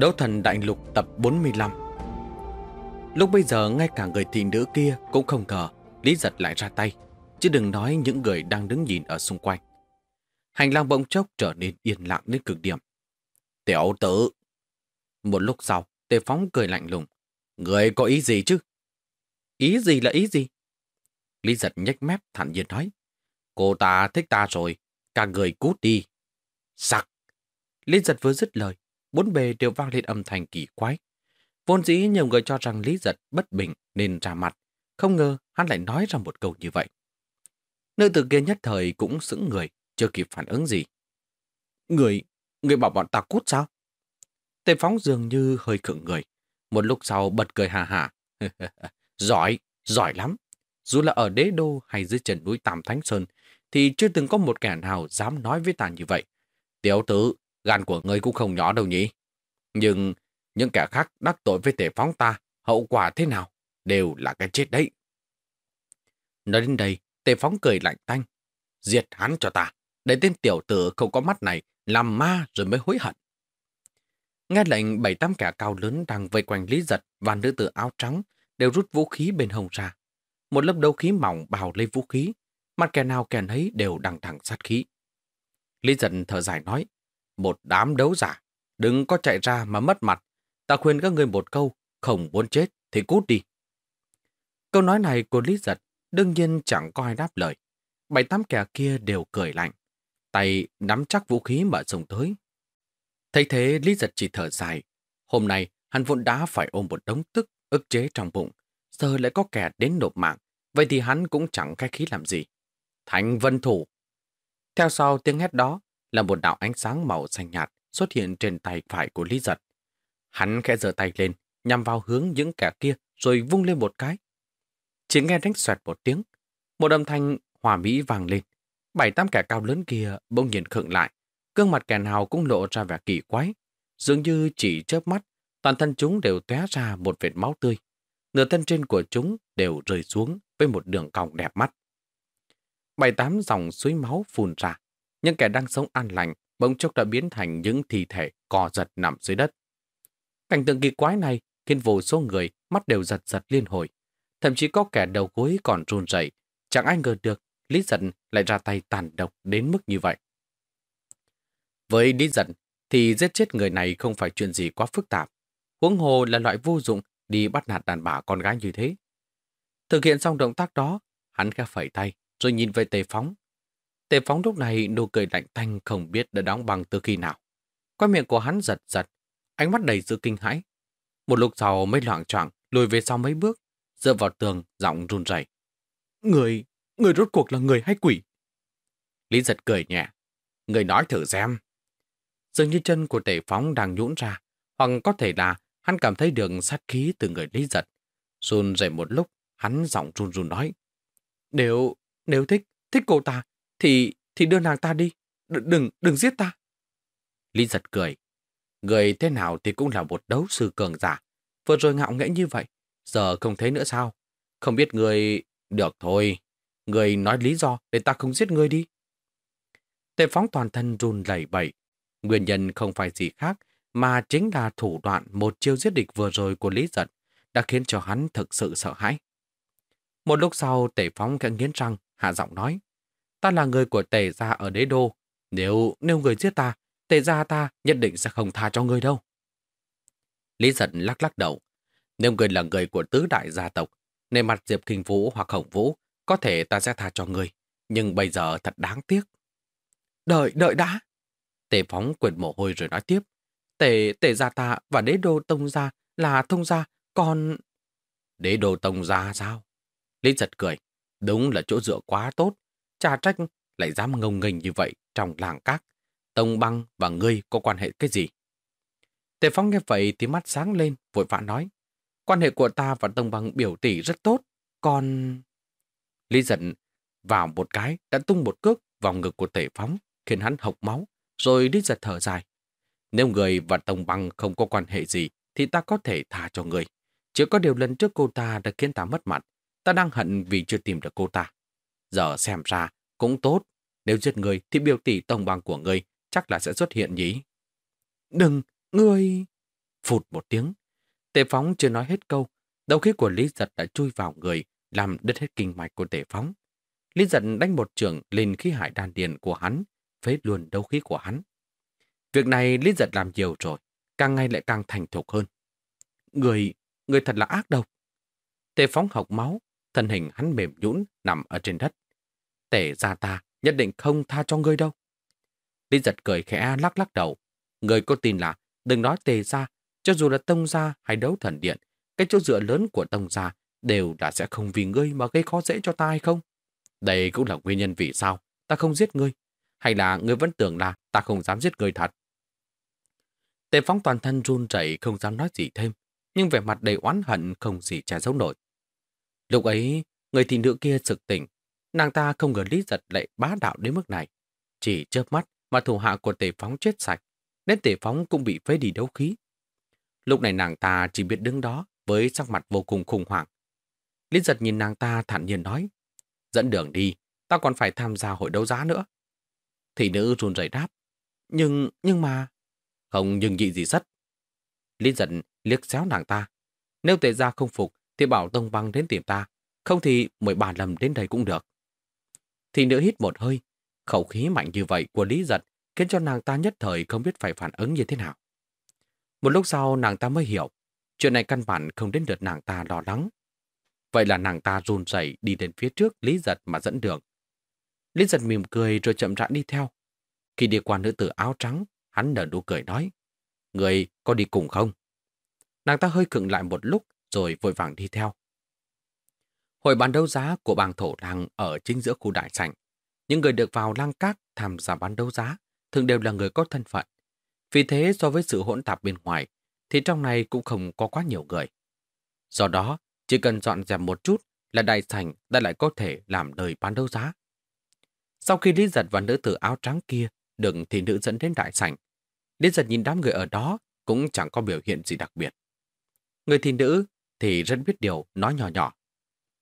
Đấu thần đại lục tập 45 Lúc bây giờ, ngay cả người thị nữ kia cũng không ngờ, Lý giật lại ra tay, Chứ đừng nói những người đang đứng nhìn ở xung quanh. Hành lang bỗng chốc trở nên yên lặng đến cực điểm. Tiểu tử! Một lúc sau, Tề phóng cười lạnh lùng. Người có ý gì chứ? Ý gì là ý gì? Lý giật nhếch mép thản nhiên nói. Cô ta thích ta rồi, Cả người cút đi. Sặc! Lý giật vừa dứt lời bốn bề đều vang lên âm thanh kỳ quái. Vốn dĩ nhiều người cho rằng Lý Giật bất bình nên ra mặt, không ngờ hắn lại nói ra một câu như vậy. Nữ tử kia nhất thời cũng sững người, chưa kịp phản ứng gì. Người, người bảo bọn ta cút sao? Tề phóng dường như hơi khựng người. Một lúc sau bật cười hà hà. giỏi, giỏi lắm. Dù là ở đế đô hay dưới chân núi Tam Thánh Sơn, thì chưa từng có một kẻ nào dám nói với ta như vậy. Tiểu tử, gan của ngươi cũng không nhỏ đâu nhỉ. Nhưng những kẻ khác đắc tội với tể phóng ta, hậu quả thế nào? Đều là cái chết đấy. Nói đến đây, tề phóng cười lạnh tanh. Diệt hắn cho ta, để tên tiểu tử không có mắt này làm ma rồi mới hối hận. Nghe lệnh bảy tám kẻ cao lớn đang vây quanh Lý Giật và nữ tử áo trắng đều rút vũ khí bên hông ra. Một lớp đấu khí mỏng bào lấy vũ khí, mặt kẻ nào kẻ nấy đều đằng thẳng sát khí. Lý Giật thở dài nói, một đám đấu giả, đừng có chạy ra mà mất mặt. Ta khuyên các ngươi một câu, không muốn chết thì cút đi. Câu nói này của Lý Giật đương nhiên chẳng có ai đáp lời. Bảy tám kẻ kia đều cười lạnh. Tay nắm chắc vũ khí mà dùng tới. Thấy thế Lý Giật chỉ thở dài. Hôm nay hắn vốn đã phải ôm một đống tức ức chế trong bụng. Giờ lại có kẻ đến nộp mạng. Vậy thì hắn cũng chẳng khai khí làm gì. Thành vân thủ. Theo sau tiếng hét đó, là một đạo ánh sáng màu xanh nhạt xuất hiện trên tay phải của Lý Giật. Hắn khẽ giơ tay lên, nhằm vào hướng những kẻ kia rồi vung lên một cái. Chỉ nghe đánh xoẹt một tiếng, một âm thanh hòa mỹ vang lên. Bảy tám kẻ cao lớn kia bỗng nhiên khựng lại, gương mặt kẻ nào cũng lộ ra vẻ kỳ quái. Dường như chỉ chớp mắt, toàn thân chúng đều tóe ra một vệt máu tươi. Nửa thân trên của chúng đều rơi xuống với một đường cong đẹp mắt. Bảy tám dòng suối máu phun ra, những kẻ đang sống an lành bỗng chốc đã biến thành những thi thể cò giật nằm dưới đất. Cảnh tượng kỳ quái này khiến vô số người mắt đều giật giật liên hồi. Thậm chí có kẻ đầu gối còn run rẩy, chẳng ai ngờ được Lý Giận lại ra tay tàn độc đến mức như vậy. Với Lý Giận thì giết chết người này không phải chuyện gì quá phức tạp. Huống hồ là loại vô dụng đi bắt nạt đàn bà con gái như thế. Thực hiện xong động tác đó, hắn khẽ phẩy tay rồi nhìn về tề phóng Tề phóng lúc này nụ cười lạnh tanh không biết đã đóng băng từ khi nào. Qua miệng của hắn giật giật, ánh mắt đầy sự kinh hãi. Một lúc sau mới loạn choạng lùi về sau mấy bước, dựa vào tường, giọng run rẩy. Người, người rốt cuộc là người hay quỷ? Lý giật cười nhẹ. Người nói thử xem. Dường như chân của tề phóng đang nhũn ra, hoặc có thể là hắn cảm thấy được sát khí từ người Lý giật. Run rẩy một lúc, hắn giọng run run nói. Nếu, nếu thích, thích cô ta, thì, thì đưa nàng ta đi. D đừng, đừng giết ta. Lý giật cười. Người thế nào thì cũng là một đấu sư cường giả. Vừa rồi ngạo nghễ như vậy. Giờ không thấy nữa sao? Không biết người... Được thôi. Người nói lý do để ta không giết người đi. Tề phóng toàn thân run lẩy bẩy. Nguyên nhân không phải gì khác mà chính là thủ đoạn một chiêu giết địch vừa rồi của Lý Giật đã khiến cho hắn thực sự sợ hãi. Một lúc sau tề phóng khẽ nghiến răng, hạ giọng nói. Ta là người của tề gia ở đế đô. Nếu nếu người giết ta, tề gia ta nhất định sẽ không tha cho người đâu. Lý giận lắc lắc đầu. Nếu người là người của tứ đại gia tộc, nên mặt Diệp Kinh Vũ hoặc Hồng Vũ, có thể ta sẽ tha cho người. Nhưng bây giờ thật đáng tiếc. Đợi, đợi đã. Tề phóng quyền mồ hôi rồi nói tiếp. Tề, tề gia ta và đế đô tông gia là thông gia, còn... Đế đô tông gia sao? Lý giật cười. Đúng là chỗ dựa quá tốt, Chả trách lại dám ngông nghênh như vậy trong làng các. Tông băng và ngươi có quan hệ cái gì? Tề Phong nghe vậy thì mắt sáng lên, vội vã nói. Quan hệ của ta và Tông băng biểu tỷ rất tốt, còn... Lý giận vào một cái đã tung một cước vào ngực của Tề Phóng, khiến hắn hộc máu, rồi Lý giật thở dài. Nếu người và Tông băng không có quan hệ gì, thì ta có thể tha cho người. Chỉ có điều lần trước cô ta đã khiến ta mất mặt, ta đang hận vì chưa tìm được cô ta. Giờ xem ra cũng tốt, nếu giết người thì biểu tỷ tông bằng của người chắc là sẽ xuất hiện nhỉ. Đừng, ngươi... Phụt một tiếng. Tề phóng chưa nói hết câu, đầu khí của Lý Giật đã chui vào người, làm đứt hết kinh mạch của tề phóng. Lý Giật đánh một trường lên khí hải đan điền của hắn, phế luôn đấu khí của hắn. Việc này Lý Giật làm nhiều rồi, càng ngày lại càng thành thục hơn. Người, người thật là ác độc. Tề phóng học máu, thân hình hắn mềm nhũn nằm ở trên đất. Tề ra ta nhất định không tha cho ngươi đâu. Lý giật cười khẽ lắc lắc đầu. Ngươi có tin là đừng nói tề ra, cho dù là tông gia hay đấu thần điện, cái chỗ dựa lớn của tông gia đều đã sẽ không vì ngươi mà gây khó dễ cho ta hay không? Đây cũng là nguyên nhân vì sao ta không giết ngươi. Hay là ngươi vẫn tưởng là ta không dám giết ngươi thật? Tề phóng toàn thân run rẩy không dám nói gì thêm, nhưng vẻ mặt đầy oán hận không gì che giấu nổi. Lúc ấy, người thị nữ kia sực tỉnh, nàng ta không ngờ lý giật lại bá đạo đến mức này. Chỉ chớp mắt mà thủ hạ của tề phóng chết sạch, đến tề phóng cũng bị phế đi đấu khí. Lúc này nàng ta chỉ biết đứng đó với sắc mặt vô cùng khủng hoảng. Lý giật nhìn nàng ta thản nhiên nói, dẫn đường đi, ta còn phải tham gia hội đấu giá nữa. Thị nữ run rẩy đáp, nhưng, nhưng mà... Không nhưng nhị gì sắt. Lý giật liếc xéo nàng ta. Nếu tề gia không phục thì bảo Tông Băng đến tìm ta, không thì 13 lần đến đây cũng được. Thị nữ hít một hơi, khẩu khí mạnh như vậy của Lý Giật khiến cho nàng ta nhất thời không biết phải phản ứng như thế nào. Một lúc sau nàng ta mới hiểu, chuyện này căn bản không đến lượt nàng ta lo lắng. Vậy là nàng ta run rẩy đi đến phía trước Lý Giật mà dẫn đường. Lý Giật mỉm cười rồi chậm rãi đi theo. Khi đi qua nữ tử áo trắng, hắn nở nụ cười nói, Người có đi cùng không? Nàng ta hơi cựng lại một lúc rồi vội vàng đi theo. Hội bán đấu giá của bang thổ làng ở chính giữa khu đại sảnh. Những người được vào lang các tham gia bán đấu giá thường đều là người có thân phận. Vì thế so với sự hỗn tạp bên ngoài, thì trong này cũng không có quá nhiều người. Do đó, chỉ cần dọn dẹp một chút là đại sảnh đã lại có thể làm nơi bán đấu giá. Sau khi Lý Giật và nữ tử áo trắng kia được thì nữ dẫn đến đại sảnh, Lý Giật nhìn đám người ở đó cũng chẳng có biểu hiện gì đặc biệt. Người thị nữ thì rất biết điều, nói nhỏ nhỏ.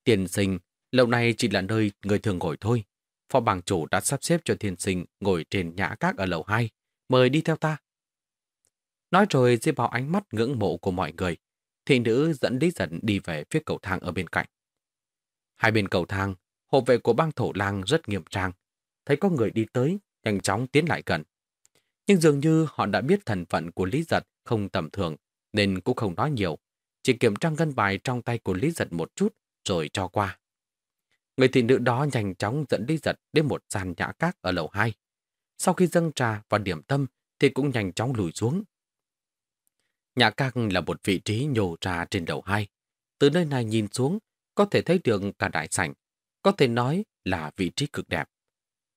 Tiền sinh, lâu nay chỉ là nơi người thường ngồi thôi. Phó bàng chủ đã sắp xếp cho thiên sinh ngồi trên nhã các ở lầu 2. Mời đi theo ta. Nói rồi dưới vào ánh mắt ngưỡng mộ của mọi người, thị nữ dẫn Lý Dẫn đi về phía cầu thang ở bên cạnh. Hai bên cầu thang, hộ vệ của bang thổ lang rất nghiêm trang. Thấy có người đi tới, nhanh chóng tiến lại gần. Nhưng dường như họ đã biết thần phận của Lý Giật không tầm thường, nên cũng không nói nhiều, chỉ kiểm tra ngân bài trong tay của Lý Giật một chút rồi cho qua. Người thị nữ đó nhanh chóng dẫn Lý Giật đến một sàn nhã các ở lầu 2. Sau khi dâng trà và điểm tâm thì cũng nhanh chóng lùi xuống. Nhã các là một vị trí nhô ra trên đầu hai. Từ nơi này nhìn xuống, có thể thấy được cả đại sảnh. Có thể nói là vị trí cực đẹp.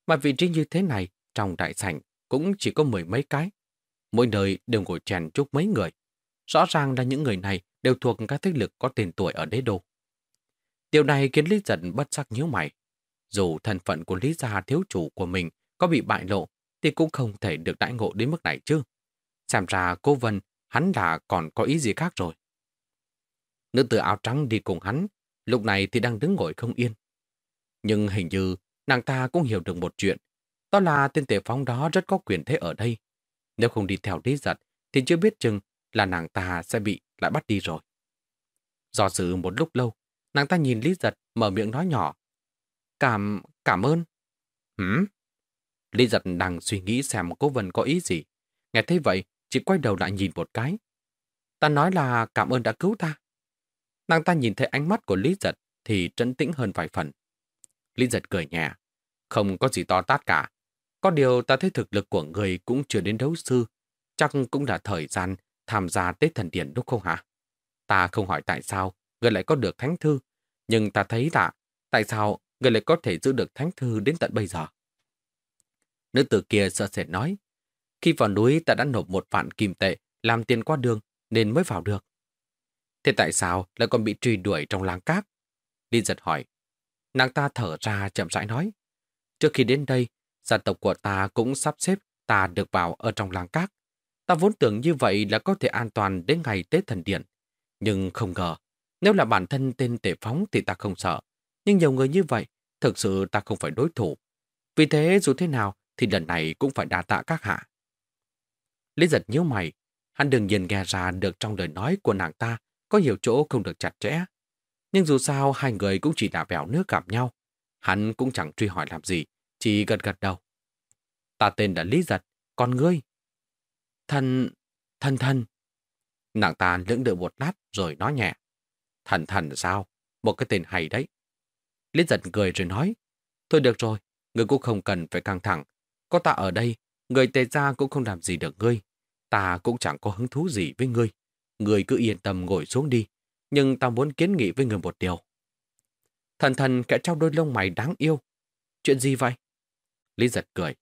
Mà vị trí như thế này, trong đại sảnh cũng chỉ có mười mấy cái. Mỗi nơi đều ngồi chèn chúc mấy người. Rõ ràng là những người này đều thuộc các thế lực có tên tuổi ở đế đô. Điều này khiến Lý Giật bất sắc nhíu mày. Dù thân phận của Lý gia thiếu chủ của mình có bị bại lộ, thì cũng không thể được đãi ngộ đến mức này chứ. Xem ra cô Vân, hắn là còn có ý gì khác rồi. Nữ tử áo trắng đi cùng hắn, lúc này thì đang đứng ngồi không yên. Nhưng hình như nàng ta cũng hiểu được một chuyện, đó là tên tề phóng đó rất có quyền thế ở đây. Nếu không đi theo Lý Giật, thì chưa biết chừng là nàng ta sẽ bị lại bắt đi rồi. Do sự một lúc lâu, nàng ta nhìn Lý Giật mở miệng nói nhỏ. Cảm, cảm ơn. Hửm? Lý Giật đang suy nghĩ xem cô Vân có ý gì. Nghe thấy vậy, chỉ quay đầu lại nhìn một cái. Ta nói là cảm ơn đã cứu ta. Nàng ta nhìn thấy ánh mắt của Lý Giật thì trấn tĩnh hơn vài phần. Lý Giật cười nhẹ. Không có gì to tát cả. Có điều ta thấy thực lực của người cũng chưa đến đấu sư. Chắc cũng là thời gian tham gia Tết Thần Điện đúng không hả? Ta không hỏi tại sao người lại có được thánh thư, nhưng ta thấy lạ, tại sao người lại có thể giữ được thánh thư đến tận bây giờ. Nữ tử kia sợ sệt nói. Khi vào núi ta đã nộp một vạn kim tệ làm tiền qua đường nên mới vào được. Thế tại sao lại còn bị truy đuổi trong làng cát? Linh giật hỏi. Nàng ta thở ra chậm rãi nói. Trước khi đến đây, gia tộc của ta cũng sắp xếp ta được vào ở trong làng cát. Ta vốn tưởng như vậy là có thể an toàn đến ngày Tết Thần Điện. Nhưng không ngờ, nếu là bản thân tên tể phóng thì ta không sợ. Nhưng nhiều người như vậy, thực sự ta không phải đối thủ. Vì thế dù thế nào thì lần này cũng phải đa tạ các hạ. Lý giật nhíu mày, hắn đừng nhìn nghe ra được trong lời nói của nàng ta có nhiều chỗ không được chặt chẽ. Nhưng dù sao hai người cũng chỉ đã vẻo nước gặp nhau. Hắn cũng chẳng truy hỏi làm gì, chỉ gật gật đầu. Ta tên là Lý Giật, còn ngươi? thân thân thân Nàng ta lưỡng đợi một lát rồi nói nhẹ. Thần thần sao? Một cái tên hay đấy. Lý Giật cười rồi nói. Thôi được rồi, ngươi cũng không cần phải căng thẳng. Có ta ở đây, người tề ra cũng không làm gì được ngươi. Ta cũng chẳng có hứng thú gì với ngươi. Ngươi cứ yên tâm ngồi xuống đi. Nhưng ta muốn kiến nghị với người một điều. Thần thần kẻ trao đôi lông mày đáng yêu. Chuyện gì vậy? Lý giật cười.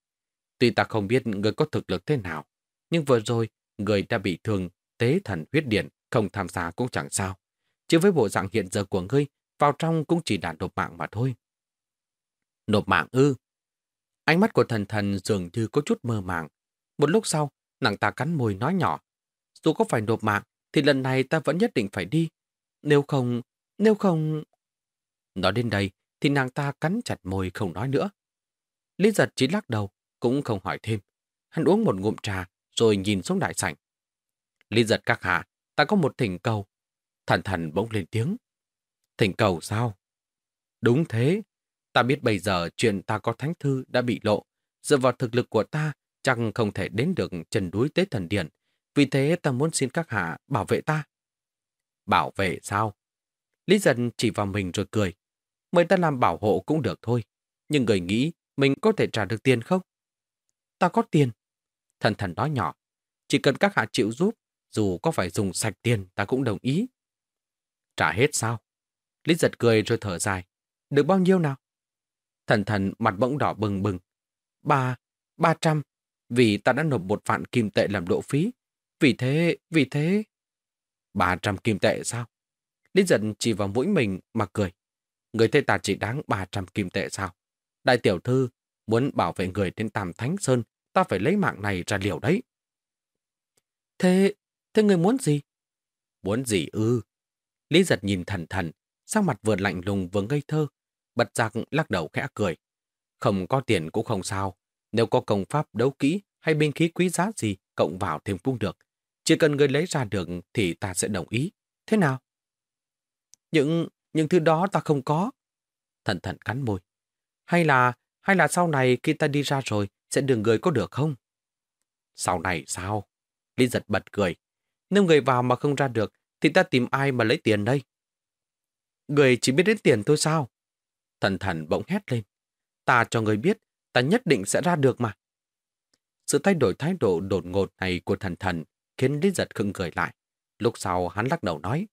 Tuy ta không biết người có thực lực thế nào, nhưng vừa rồi người đã bị thương tế thần huyết điện, không tham gia cũng chẳng sao. Chứ với bộ dạng hiện giờ của ngươi, vào trong cũng chỉ là nộp mạng mà thôi. Nộp mạng ư? Ánh mắt của thần thần dường như có chút mơ màng. Một lúc sau, nàng ta cắn môi nói nhỏ. Dù có phải nộp mạng, thì lần này ta vẫn nhất định phải đi. Nếu không, nếu không... Nói đến đây, thì nàng ta cắn chặt môi không nói nữa. Lý giật chỉ lắc đầu, cũng không hỏi thêm. Hắn uống một ngụm trà, rồi nhìn xuống đại sảnh. Lý giật các hạ, ta có một thỉnh cầu. Thần thần bỗng lên tiếng. Thỉnh cầu sao? Đúng thế. Ta biết bây giờ chuyện ta có thánh thư đã bị lộ. Dựa vào thực lực của ta, chẳng không thể đến được trần núi tế thần điện. Vì thế ta muốn xin các hạ bảo vệ ta. Bảo vệ sao? Lý dân chỉ vào mình rồi cười. Mời ta làm bảo hộ cũng được thôi. Nhưng người nghĩ mình có thể trả được tiền không? Ta có tiền. Thần thần nói nhỏ. Chỉ cần các hạ chịu giúp, dù có phải dùng sạch tiền ta cũng đồng ý. Trả hết sao? Lý giật cười rồi thở dài. Được bao nhiêu nào? Thần thần mặt bỗng đỏ bừng bừng. Ba, ba trăm. Vì ta đã nộp một vạn kim tệ làm độ phí. Vì thế, vì thế... Ba trăm kim tệ sao? Lý giật chỉ vào mũi mình mà cười. Người thê ta chỉ đáng ba trăm kim tệ sao? Đại tiểu thư, muốn bảo vệ người đến Tam Thánh Sơn, ta phải lấy mạng này ra liều đấy. Thế, thế người muốn gì? Muốn gì ư? Lý giật nhìn thần thần, sang mặt vừa lạnh lùng vừa ngây thơ, bật giặc lắc đầu khẽ cười. Không có tiền cũng không sao, nếu có công pháp đấu kỹ hay binh khí quý giá gì cộng vào thêm cũng được. Chỉ cần người lấy ra được thì ta sẽ đồng ý. Thế nào? Những, những thứ đó ta không có. Thần thần cắn môi. Hay là, hay là sau này khi ta đi ra rồi sẽ đường người có được không? Sau này sao? Lý giật bật cười. Nếu người vào mà không ra được thì ta tìm ai mà lấy tiền đây? Người chỉ biết đến tiền thôi sao? Thần thần bỗng hét lên. Ta cho người biết, ta nhất định sẽ ra được mà. Sự thay đổi thái độ đột ngột này của thần thần khiến Lý giật khưng cười lại. Lúc sau hắn lắc đầu nói.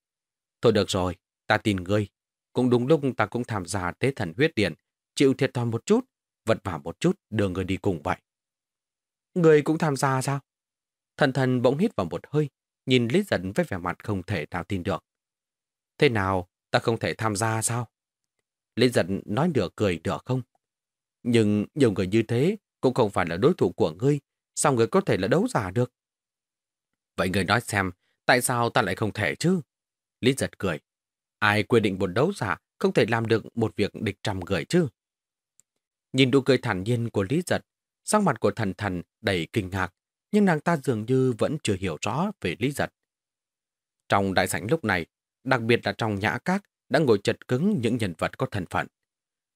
Thôi được rồi, ta tin ngươi. Cũng đúng lúc ta cũng tham gia tế thần huyết điện, chịu thiệt thòi một chút, vật vả một chút, đưa người đi cùng vậy. Người cũng tham gia sao? Thần thần bỗng hít vào một hơi, nhìn Lý Dân với vẻ mặt không thể nào tin được. Thế nào, ta không thể tham gia sao? Lý Dân nói nửa cười nửa không? Nhưng nhiều người như thế cũng không phải là đối thủ của ngươi, sao người có thể là đấu giả được? Vậy người nói xem, tại sao ta lại không thể chứ? Lý giật cười. Ai quy định một đấu giả không thể làm được một việc địch trăm người chứ? Nhìn nụ cười thản nhiên của Lý giật, sắc mặt của thần thần đầy kinh ngạc, nhưng nàng ta dường như vẫn chưa hiểu rõ về Lý giật. Trong đại sảnh lúc này, đặc biệt là trong nhã các, đã ngồi chật cứng những nhân vật có thân phận.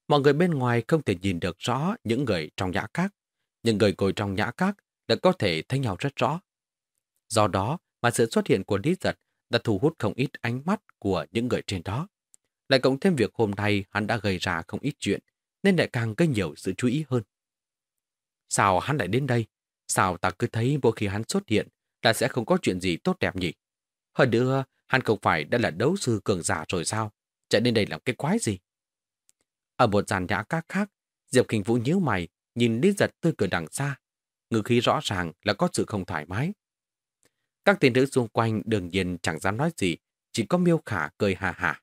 Mọi người bên ngoài không thể nhìn được rõ những người trong nhã các, nhưng người ngồi trong nhã các đã có thể thấy nhau rất rõ. Do đó mà sự xuất hiện của Lý Giật đã thu hút không ít ánh mắt của những người trên đó. Lại cộng thêm việc hôm nay hắn đã gây ra không ít chuyện, nên lại càng gây nhiều sự chú ý hơn. Sao hắn lại đến đây? Sao ta cứ thấy mỗi khi hắn xuất hiện là sẽ không có chuyện gì tốt đẹp nhỉ? Hơn nữa, hắn không phải đã là đấu sư cường giả rồi sao? Chạy đến đây làm cái quái gì? Ở một dàn nhã các khác, Diệp Kinh Vũ nhíu mày, nhìn Lý Giật tươi cười đằng xa. Ngữ khí rõ ràng là có sự không thoải mái. Các tiên nữ xung quanh đương nhiên chẳng dám nói gì, chỉ có miêu khả cười hà hà.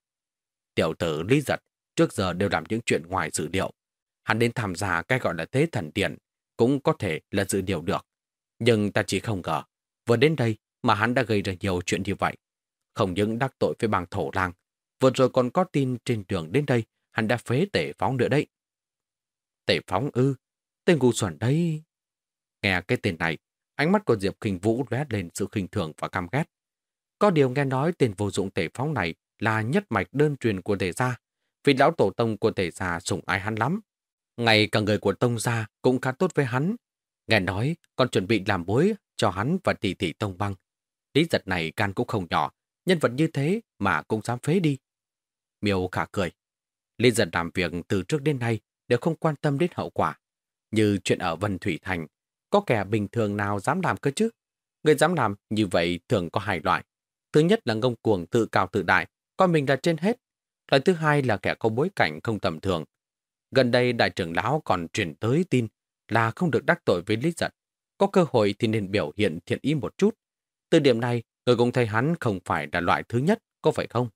Tiểu tử Lý Giật trước giờ đều làm những chuyện ngoài dự liệu. Hắn đến tham gia cái gọi là thế thần điện, cũng có thể là dự điều được. Nhưng ta chỉ không ngờ, vừa đến đây mà hắn đã gây ra nhiều chuyện như vậy. Không những đắc tội với bang thổ lang, vừa rồi còn có tin trên đường đến đây, hắn đã phế tể phóng nữa đấy. Tể phóng ư, tên ngu xuẩn đấy. Nghe cái tên này, ánh mắt của Diệp Kinh Vũ lóe lên sự khinh thường và căm ghét. Có điều nghe nói tên vô dụng tể phóng này là nhất mạch đơn truyền của tể gia, vì lão tổ tông của tể gia sủng ái hắn lắm. Ngay cả người của tông gia cũng khá tốt với hắn. Nghe nói còn chuẩn bị làm bối cho hắn và tỷ tỷ tông băng. Lý giật này can cũng không nhỏ, nhân vật như thế mà cũng dám phế đi. Miêu khả cười. Lý giật làm việc từ trước đến nay đều không quan tâm đến hậu quả. Như chuyện ở Vân Thủy Thành, có kẻ bình thường nào dám làm cơ chứ? Người dám làm như vậy thường có hai loại. Thứ nhất là ngông cuồng tự cao tự đại, coi mình là trên hết. Loại thứ hai là kẻ có bối cảnh không tầm thường. Gần đây đại trưởng lão còn truyền tới tin là không được đắc tội với Lý Giật. Có cơ hội thì nên biểu hiện thiện ý một chút. Từ điểm này, người cũng thấy hắn không phải là loại thứ nhất, có phải không?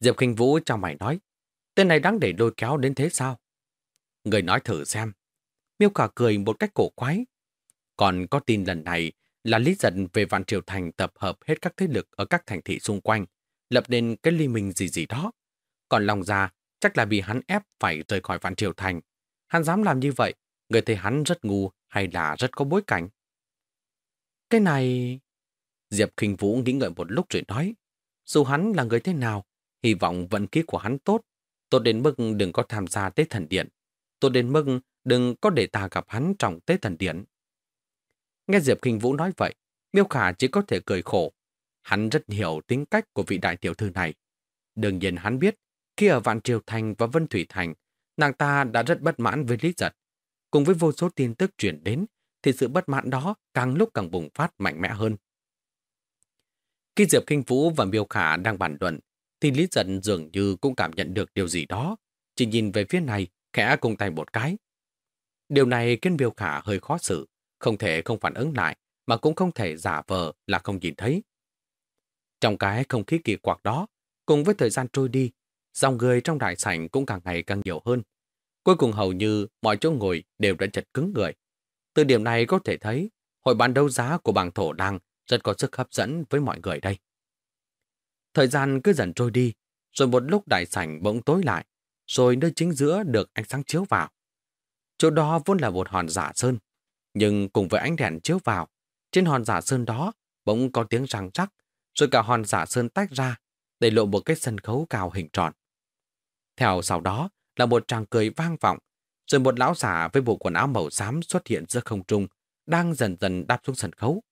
Diệp Kinh Vũ cho mày nói, tên này đáng để lôi kéo đến thế sao? Người nói thử xem. Miêu cả cười một cách cổ quái. Còn có tin lần này là Lý Giật về Vạn Triều Thành tập hợp hết các thế lực ở các thành thị xung quanh, lập nên cái ly minh gì gì đó. Còn lòng ra, chắc là bị hắn ép phải rời khỏi Vạn Triều Thành. Hắn dám làm như vậy, người thấy hắn rất ngu hay là rất có bối cảnh. Cái này... Diệp Kinh Vũ nghĩ ngợi một lúc rồi nói, dù hắn là người thế nào, hy vọng vận khí của hắn tốt, tốt đến mức đừng có tham gia Tết Thần Điện, tốt đến mức đừng có để ta gặp hắn trong Tết Thần Điện. Nghe Diệp Kinh Vũ nói vậy, Miêu Khả chỉ có thể cười khổ. Hắn rất hiểu tính cách của vị đại tiểu thư này. Đương nhiên hắn biết, khi ở Vạn Triều Thành và Vân Thủy Thành, nàng ta đã rất bất mãn với Lý Giật. Cùng với vô số tin tức chuyển đến, thì sự bất mãn đó càng lúc càng bùng phát mạnh mẽ hơn. Khi Diệp Kinh Vũ và Miêu Khả đang bàn luận, thì Lý Giật dường như cũng cảm nhận được điều gì đó. Chỉ nhìn về phía này, khẽ cùng tay một cái. Điều này khiến Miêu Khả hơi khó xử, không thể không phản ứng lại, mà cũng không thể giả vờ là không nhìn thấy. Trong cái không khí kỳ quặc đó, cùng với thời gian trôi đi, dòng người trong đại sảnh cũng càng ngày càng nhiều hơn. Cuối cùng hầu như mọi chỗ ngồi đều đã chật cứng người. Từ điểm này có thể thấy, hội bán đấu giá của bảng thổ đang rất có sức hấp dẫn với mọi người đây. Thời gian cứ dần trôi đi, rồi một lúc đại sảnh bỗng tối lại, rồi nơi chính giữa được ánh sáng chiếu vào. Chỗ đó vốn là một hòn giả sơn, nhưng cùng với ánh đèn chiếu vào, trên hòn giả sơn đó bỗng có tiếng răng rắc, rồi cả hòn giả sơn tách ra, để lộ một cái sân khấu cao hình tròn. Theo sau đó là một tràng cười vang vọng, rồi một lão giả với bộ quần áo màu xám xuất hiện giữa không trung, đang dần dần đáp xuống sân khấu.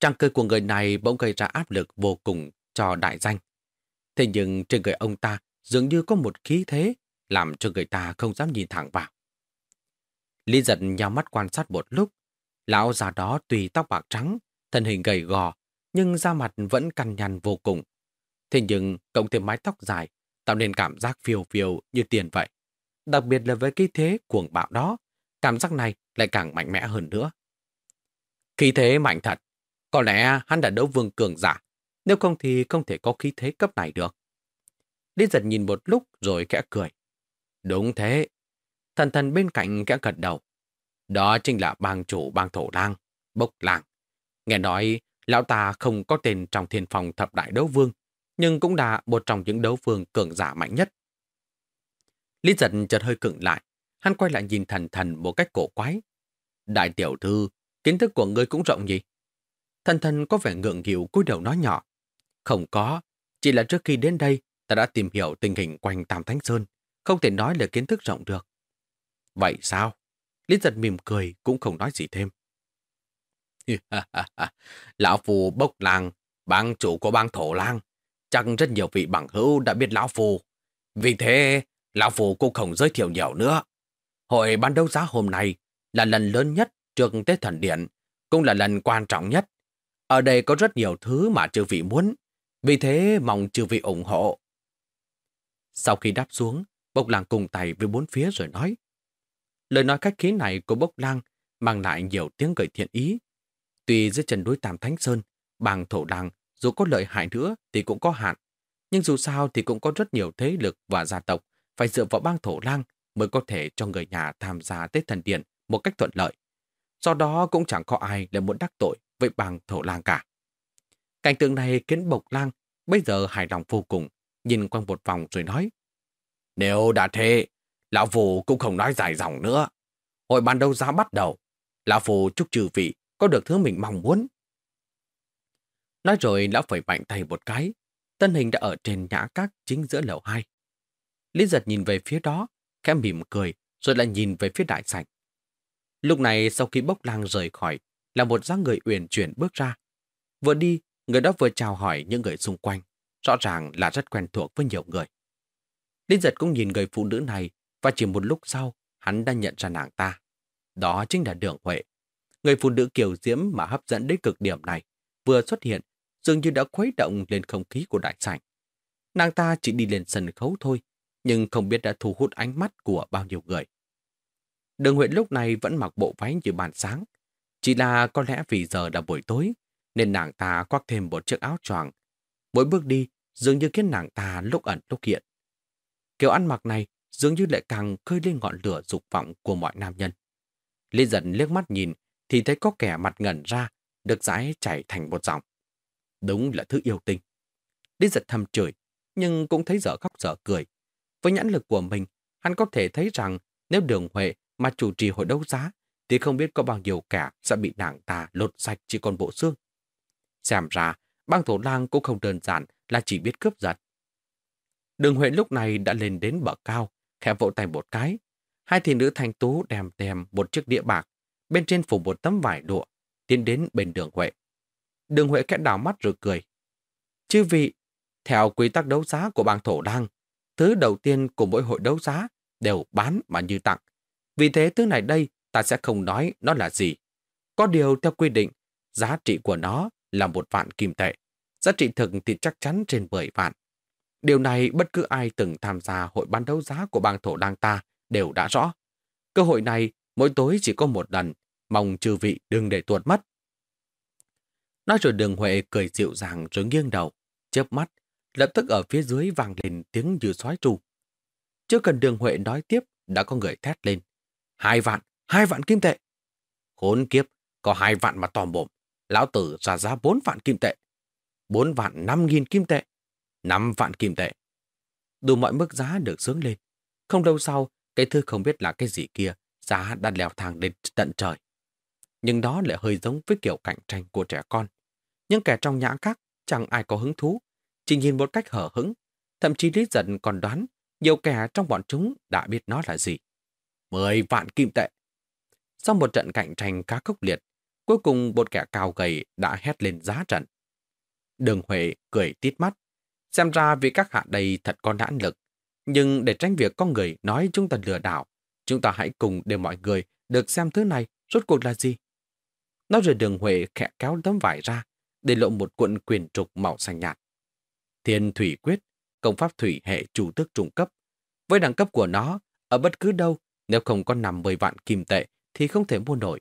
Tràng cười của người này bỗng gây ra áp lực vô cùng cho đại danh. Thế nhưng trên người ông ta dường như có một khí thế làm cho người ta không dám nhìn thẳng vào. Lý giật nhau mắt quan sát một lúc. Lão già đó tùy tóc bạc trắng, thân hình gầy gò, nhưng da mặt vẫn cằn nhằn vô cùng. Thế nhưng cộng thêm mái tóc dài, tạo nên cảm giác phiêu phiêu như tiền vậy. Đặc biệt là với cái thế cuồng bạo đó, cảm giác này lại càng mạnh mẽ hơn nữa. Khí thế mạnh thật, có lẽ hắn đã đấu vương cường giả, nếu không thì không thể có khí thế cấp này được. Lý giật nhìn một lúc rồi kẽ cười. Đúng thế. Thần thần bên cạnh kẽ gật đầu. Đó chính là bang chủ bang thổ lang, bốc lang. Nghe nói, lão ta không có tên trong thiên phòng thập đại đấu vương, nhưng cũng là một trong những đấu phương cường giả mạnh nhất. Lý giật chợt hơi cựng lại, hắn quay lại nhìn thần thần một cách cổ quái. Đại tiểu thư, kiến thức của ngươi cũng rộng nhỉ? Thần thần có vẻ ngượng nghịu cúi đầu nói nhỏ. Không có, chỉ là trước khi đến đây, ta đã tìm hiểu tình hình quanh Tam Thánh Sơn, không thể nói là kiến thức rộng được. Vậy sao? Lý giật mỉm cười cũng không nói gì thêm. lão phù bốc làng, bang chủ của bang thổ lang. Chắc rất nhiều vị bằng hữu đã biết lão phù. Vì thế, lão phù cũng không giới thiệu nhiều nữa. Hội ban đấu giá hôm nay là lần lớn nhất trước Tết Thần Điện, cũng là lần quan trọng nhất. Ở đây có rất nhiều thứ mà chư vị muốn, vì thế mong chư vị ủng hộ. Sau khi đáp xuống, Bốc lan cùng tay với bốn phía rồi nói, Lời nói cách khí này của bốc lang mang lại nhiều tiếng gợi thiện ý. Tuy dưới chân núi Tam Thánh Sơn, bàng thổ đàng dù có lợi hại nữa thì cũng có hạn. Nhưng dù sao thì cũng có rất nhiều thế lực và gia tộc phải dựa vào bang thổ lang mới có thể cho người nhà tham gia Tết Thần Điện một cách thuận lợi. Do đó cũng chẳng có ai lại muốn đắc tội với bang thổ lang cả. Cảnh tượng này khiến Bộc Lang bây giờ hài lòng vô cùng, nhìn quanh một vòng rồi nói. Nếu đã thế, Lão Phù cũng không nói dài dòng nữa. Hội ban đầu giá bắt đầu, Lão Phù chúc trừ vị có được thứ mình mong muốn. Nói rồi lão phẩy mạnh tay một cái, tân hình đã ở trên nhã các chính giữa lầu hai. Lý giật nhìn về phía đó, khẽ mỉm cười, rồi lại nhìn về phía đại sảnh. Lúc này sau khi bốc lang rời khỏi, là một dáng người uyển chuyển bước ra. Vừa đi, người đó vừa chào hỏi những người xung quanh, rõ ràng là rất quen thuộc với nhiều người. Lý giật cũng nhìn người phụ nữ này, và chỉ một lúc sau, hắn đã nhận ra nàng ta. Đó chính là Đường Huệ. Người phụ nữ kiều diễm mà hấp dẫn đến cực điểm này, vừa xuất hiện, dường như đã khuấy động lên không khí của đại sảnh. Nàng ta chỉ đi lên sân khấu thôi, nhưng không biết đã thu hút ánh mắt của bao nhiêu người. Đường Huệ lúc này vẫn mặc bộ váy như bàn sáng. Chỉ là có lẽ vì giờ đã buổi tối, nên nàng ta khoác thêm một chiếc áo choàng. Mỗi bước đi dường như khiến nàng ta lúc ẩn lúc hiện. Kiểu ăn mặc này dường như lại càng khơi lên ngọn lửa dục vọng của mọi nam nhân. Lý giận liếc mắt nhìn thì thấy có kẻ mặt ngẩn ra, được rãi chảy thành một dòng. Đúng là thứ yêu tinh. Lý giật thầm chửi, nhưng cũng thấy dở khóc dở cười. Với nhãn lực của mình, hắn có thể thấy rằng nếu đường Huệ mà chủ trì hội đấu giá, thì không biết có bao nhiêu kẻ sẽ bị nàng ta lột sạch chỉ còn bộ xương. Xem ra, bang thổ lang cũng không đơn giản là chỉ biết cướp giật. Đường Huệ lúc này đã lên đến bờ cao, khẽ vỗ tay một cái. Hai thị nữ thanh tú đem đem một chiếc đĩa bạc, bên trên phủ một tấm vải lụa, tiến đến bên đường Huệ. Đường Huệ kẽ đảo mắt rồi cười. Chư vị, theo quy tắc đấu giá của bang thổ đăng, thứ đầu tiên của mỗi hội đấu giá đều bán mà như tặng. Vì thế thứ này đây ta sẽ không nói nó là gì. Có điều theo quy định, giá trị của nó là một vạn kim tệ. Giá trị thực thì chắc chắn trên 10 vạn. Điều này bất cứ ai từng tham gia hội bán đấu giá của bang thổ đăng ta đều đã rõ. Cơ hội này mỗi tối chỉ có một lần, mong chư vị đừng để tuột mất. Nói rồi đường Huệ cười dịu dàng rồi nghiêng đầu, chớp mắt, lập tức ở phía dưới vang lên tiếng như sói trù. Chưa cần đường Huệ nói tiếp, đã có người thét lên. Hai vạn, hai vạn kim tệ. Khốn kiếp, có hai vạn mà tòm bồm. Lão tử ra giá bốn vạn kim tệ. Bốn vạn năm nghìn kim tệ. năm vạn kim tệ. Đủ mọi mức giá được sướng lên. Không lâu sau, cái thư không biết là cái gì kia, giá đã leo thang lên tận trời. Nhưng đó lại hơi giống với kiểu cạnh tranh của trẻ con nhưng kẻ trong nhã các chẳng ai có hứng thú, chỉ nhìn một cách hở hững. Thậm chí Lý Giận còn đoán nhiều kẻ trong bọn chúng đã biết nó là gì. Mười vạn kim tệ. Sau một trận cạnh tranh khá khốc liệt, cuối cùng một kẻ cao gầy đã hét lên giá trận. Đường Huệ cười tít mắt. Xem ra vì các hạ đây thật có nãn lực. Nhưng để tránh việc con người nói chúng ta lừa đảo, chúng ta hãy cùng để mọi người được xem thứ này rốt cuộc là gì. Nói rồi đường Huệ khẽ kéo tấm vải ra, để lộ một cuộn quyền trục màu xanh nhạt. Thiên thủy quyết, công pháp thủy hệ chủ tước trung cấp. Với đẳng cấp của nó, ở bất cứ đâu, nếu không có nằm 10 vạn kim tệ thì không thể mua nổi.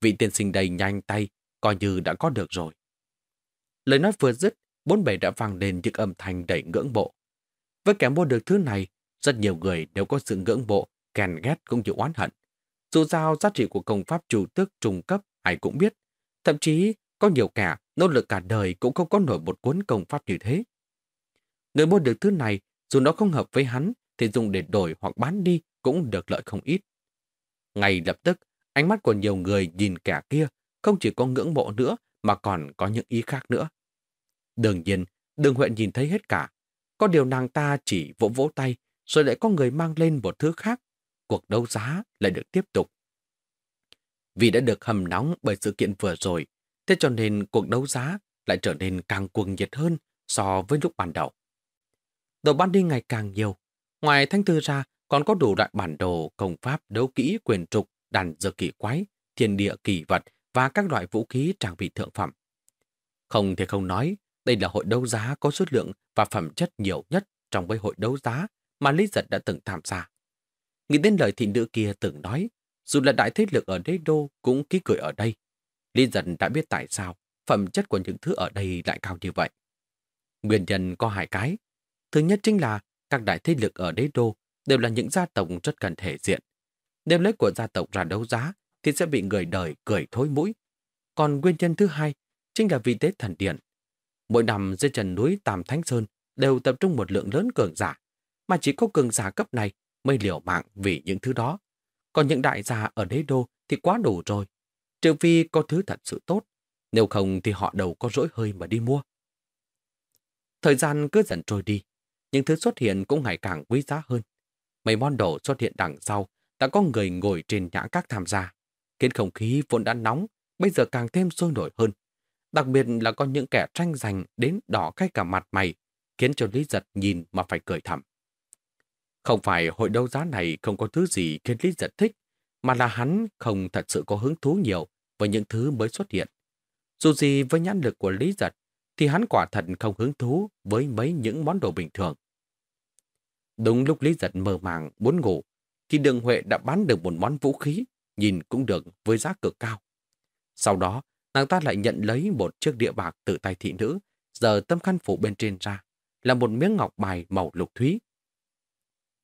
Vị tiên sinh đầy nhanh tay, coi như đã có được rồi. Lời nói vừa dứt, bốn bề đã vang lên những âm thanh đầy ngưỡng bộ. Với kẻ mua được thứ này, rất nhiều người đều có sự ngưỡng bộ, kèn ghét cũng như oán hận. Dù sao giá trị của công pháp chủ tước trung cấp ai cũng biết. Thậm chí có nhiều kẻ nỗ lực cả đời cũng không có nổi một cuốn công pháp như thế. Người mua được thứ này, dù nó không hợp với hắn, thì dùng để đổi hoặc bán đi cũng được lợi không ít. Ngay lập tức, ánh mắt của nhiều người nhìn kẻ kia không chỉ có ngưỡng mộ nữa mà còn có những ý khác nữa. Đương nhiên, đường huyện nhìn thấy hết cả. Có điều nàng ta chỉ vỗ vỗ tay rồi lại có người mang lên một thứ khác. Cuộc đấu giá lại được tiếp tục. Vì đã được hầm nóng bởi sự kiện vừa rồi, thế cho nên cuộc đấu giá lại trở nên càng cuồng nhiệt hơn so với lúc ban đầu. Đồ ban đi ngày càng nhiều. Ngoài thanh thư ra, còn có đủ loại bản đồ, công pháp, đấu kỹ, quyền trục, đàn dược kỳ quái, thiên địa kỳ vật và các loại vũ khí trang bị thượng phẩm. Không thể không nói, đây là hội đấu giá có số lượng và phẩm chất nhiều nhất trong với hội đấu giá mà Lý Giật đã từng tham gia. Nghĩ đến lời thị nữ kia từng nói, dù là đại thế lực ở đế đô cũng ký cười ở đây. Lý dần đã biết tại sao phẩm chất của những thứ ở đây lại cao như vậy. Nguyên nhân có hai cái. Thứ nhất chính là các đại thế lực ở đế đô đều là những gia tộc rất cần thể diện. Nếu lấy của gia tộc ra đấu giá thì sẽ bị người đời cười thối mũi. Còn nguyên nhân thứ hai chính là vì tế thần điện. Mỗi năm dưới trần núi Tam Thánh Sơn đều tập trung một lượng lớn cường giả, mà chỉ có cường giả cấp này mới liều mạng vì những thứ đó. Còn những đại gia ở đế đô thì quá đủ rồi. Trừ phi có thứ thật sự tốt, nếu không thì họ đâu có rỗi hơi mà đi mua. Thời gian cứ dần trôi đi, những thứ xuất hiện cũng ngày càng quý giá hơn. Mấy món đồ xuất hiện đằng sau, đã có người ngồi trên nhã các tham gia. Khiến không khí vốn đã nóng, bây giờ càng thêm sôi nổi hơn. Đặc biệt là có những kẻ tranh giành đến đỏ cái cả mặt mày, khiến cho Lý Giật nhìn mà phải cười thầm. Không phải hội đấu giá này không có thứ gì khiến Lý Giật thích, mà là hắn không thật sự có hứng thú nhiều với những thứ mới xuất hiện. Dù gì với nhãn lực của Lý Giật, thì hắn quả thật không hứng thú với mấy những món đồ bình thường. Đúng lúc Lý Giật mơ màng, muốn ngủ, thì đường Huệ đã bán được một món vũ khí, nhìn cũng được với giá cực cao. Sau đó, nàng ta lại nhận lấy một chiếc địa bạc từ tay thị nữ, giờ tâm khăn phủ bên trên ra, là một miếng ngọc bài màu lục thúy.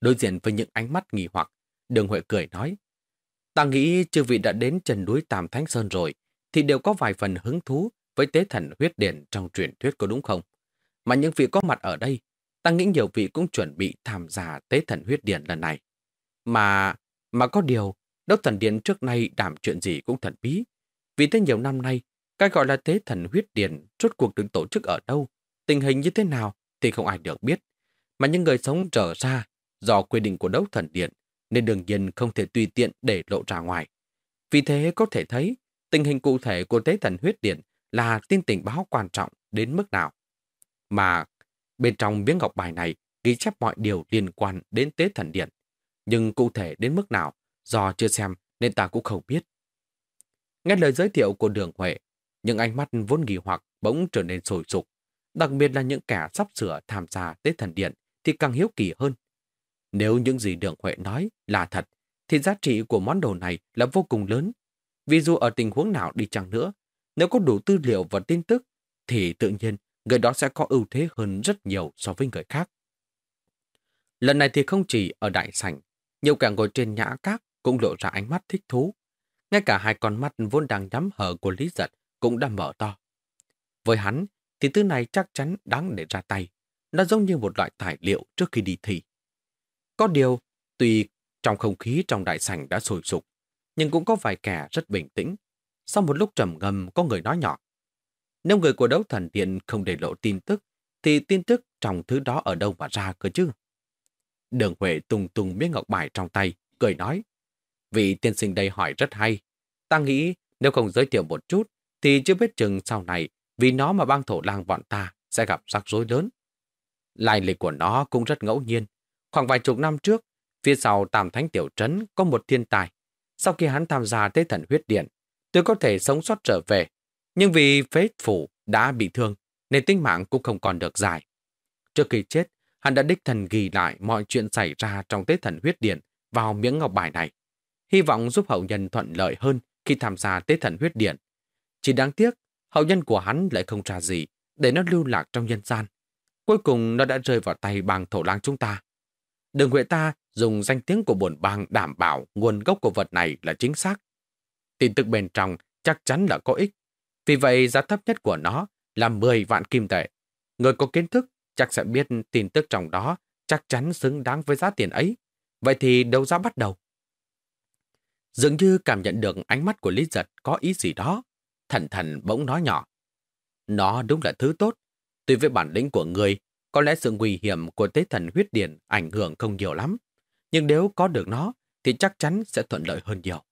Đối diện với những ánh mắt nghi hoặc, đường Huệ cười nói, Ta nghĩ chư vị đã đến chân núi Tam Thánh Sơn rồi, thì đều có vài phần hứng thú với tế thần huyết điện trong truyền thuyết có đúng không? Mà những vị có mặt ở đây, ta nghĩ nhiều vị cũng chuẩn bị tham gia tế thần huyết điện lần này. Mà, mà có điều, Đốc Thần Điện trước nay đảm chuyện gì cũng thần bí. Vì thế nhiều năm nay, cái gọi là tế thần huyết điện rốt cuộc được tổ chức ở đâu, tình hình như thế nào thì không ai được biết. Mà những người sống trở ra do quy định của Đốc Thần Điện nên đương nhiên không thể tùy tiện để lộ ra ngoài. Vì thế có thể thấy tình hình cụ thể của tế thần huyết điện là tin tình báo quan trọng đến mức nào. Mà bên trong miếng ngọc bài này ghi chép mọi điều liên quan đến tế thần điện. Nhưng cụ thể đến mức nào, do chưa xem nên ta cũng không biết. Nghe lời giới thiệu của đường Huệ, những ánh mắt vốn nghi hoặc bỗng trở nên sôi sục. Đặc biệt là những kẻ sắp sửa tham gia tế thần điện thì càng hiếu kỳ hơn. Nếu những gì đường Huệ nói là thật, thì giá trị của món đồ này là vô cùng lớn. Vì dù ở tình huống nào đi chăng nữa, nếu có đủ tư liệu và tin tức, thì tự nhiên người đó sẽ có ưu thế hơn rất nhiều so với người khác. Lần này thì không chỉ ở đại sảnh, nhiều kẻ ngồi trên nhã các cũng lộ ra ánh mắt thích thú. Ngay cả hai con mắt vốn đang nhắm hở của Lý Giật cũng đã mở to. Với hắn, thì thứ này chắc chắn đáng để ra tay. Nó giống như một loại tài liệu trước khi đi thi. Có điều, tuy trong không khí trong đại sảnh đã sôi sục, nhưng cũng có vài kẻ rất bình tĩnh. Sau một lúc trầm ngâm, có người nói nhỏ. Nếu người của đấu thần điện không để lộ tin tức, thì tin tức trong thứ đó ở đâu mà ra cơ chứ? Đường Huệ tung tung miếng ngọc bài trong tay, cười nói. Vị tiên sinh đây hỏi rất hay. Ta nghĩ nếu không giới thiệu một chút, thì chưa biết chừng sau này vì nó mà bang thổ lang bọn ta sẽ gặp rắc rối lớn. Lai lịch của nó cũng rất ngẫu nhiên. Khoảng vài chục năm trước, phía sau Tam Thánh Tiểu Trấn có một thiên tài. Sau khi hắn tham gia tế thần huyết điện, tôi có thể sống sót trở về. Nhưng vì phế phủ đã bị thương, nên tính mạng cũng không còn được dài. Trước khi chết, hắn đã đích thần ghi lại mọi chuyện xảy ra trong tế thần huyết điện vào miếng ngọc bài này. Hy vọng giúp hậu nhân thuận lợi hơn khi tham gia tế thần huyết điện. Chỉ đáng tiếc, hậu nhân của hắn lại không ra gì để nó lưu lạc trong nhân gian. Cuối cùng nó đã rơi vào tay bang thổ lang chúng ta. Đường Huệ ta dùng danh tiếng của bổn bang đảm bảo nguồn gốc của vật này là chính xác. Tin tức bên trong chắc chắn là có ích. Vì vậy giá thấp nhất của nó là 10 vạn kim tệ. Người có kiến thức chắc sẽ biết tin tức trong đó chắc chắn xứng đáng với giá tiền ấy. Vậy thì đấu giá bắt đầu. Dường như cảm nhận được ánh mắt của Lý Giật có ý gì đó. Thần thần bỗng nói nhỏ. Nó đúng là thứ tốt. Tuy với bản lĩnh của người, có lẽ sự nguy hiểm của tế thần huyết điện ảnh hưởng không nhiều lắm. Nhưng nếu có được nó, thì chắc chắn sẽ thuận lợi hơn nhiều.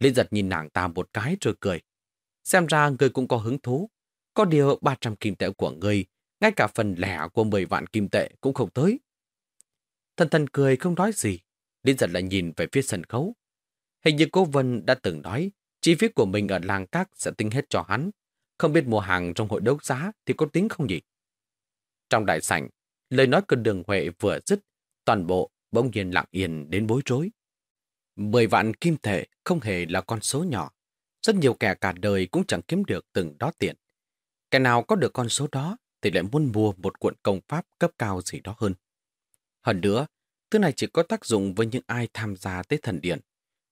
Lý giật nhìn nàng ta một cái rồi cười. Xem ra người cũng có hứng thú. Có điều 300 kim tệ của người, ngay cả phần lẻ của 10 vạn kim tệ cũng không tới. Thần thần cười không nói gì. Lý giật lại nhìn về phía sân khấu. Hình như cô Vân đã từng nói chi phí của mình ở làng các sẽ tính hết cho hắn. Không biết mua hàng trong hội đấu giá thì có tính không nhỉ? Trong đại sảnh, lời nói của đường Huệ vừa dứt, toàn bộ bỗng nhiên lặng yên đến bối rối. 10 vạn kim tệ không hề là con số nhỏ. Rất nhiều kẻ cả đời cũng chẳng kiếm được từng đó tiền. Kẻ nào có được con số đó thì lại muốn mua một cuộn công pháp cấp cao gì đó hơn. Hơn nữa, thứ này chỉ có tác dụng với những ai tham gia tới thần điện.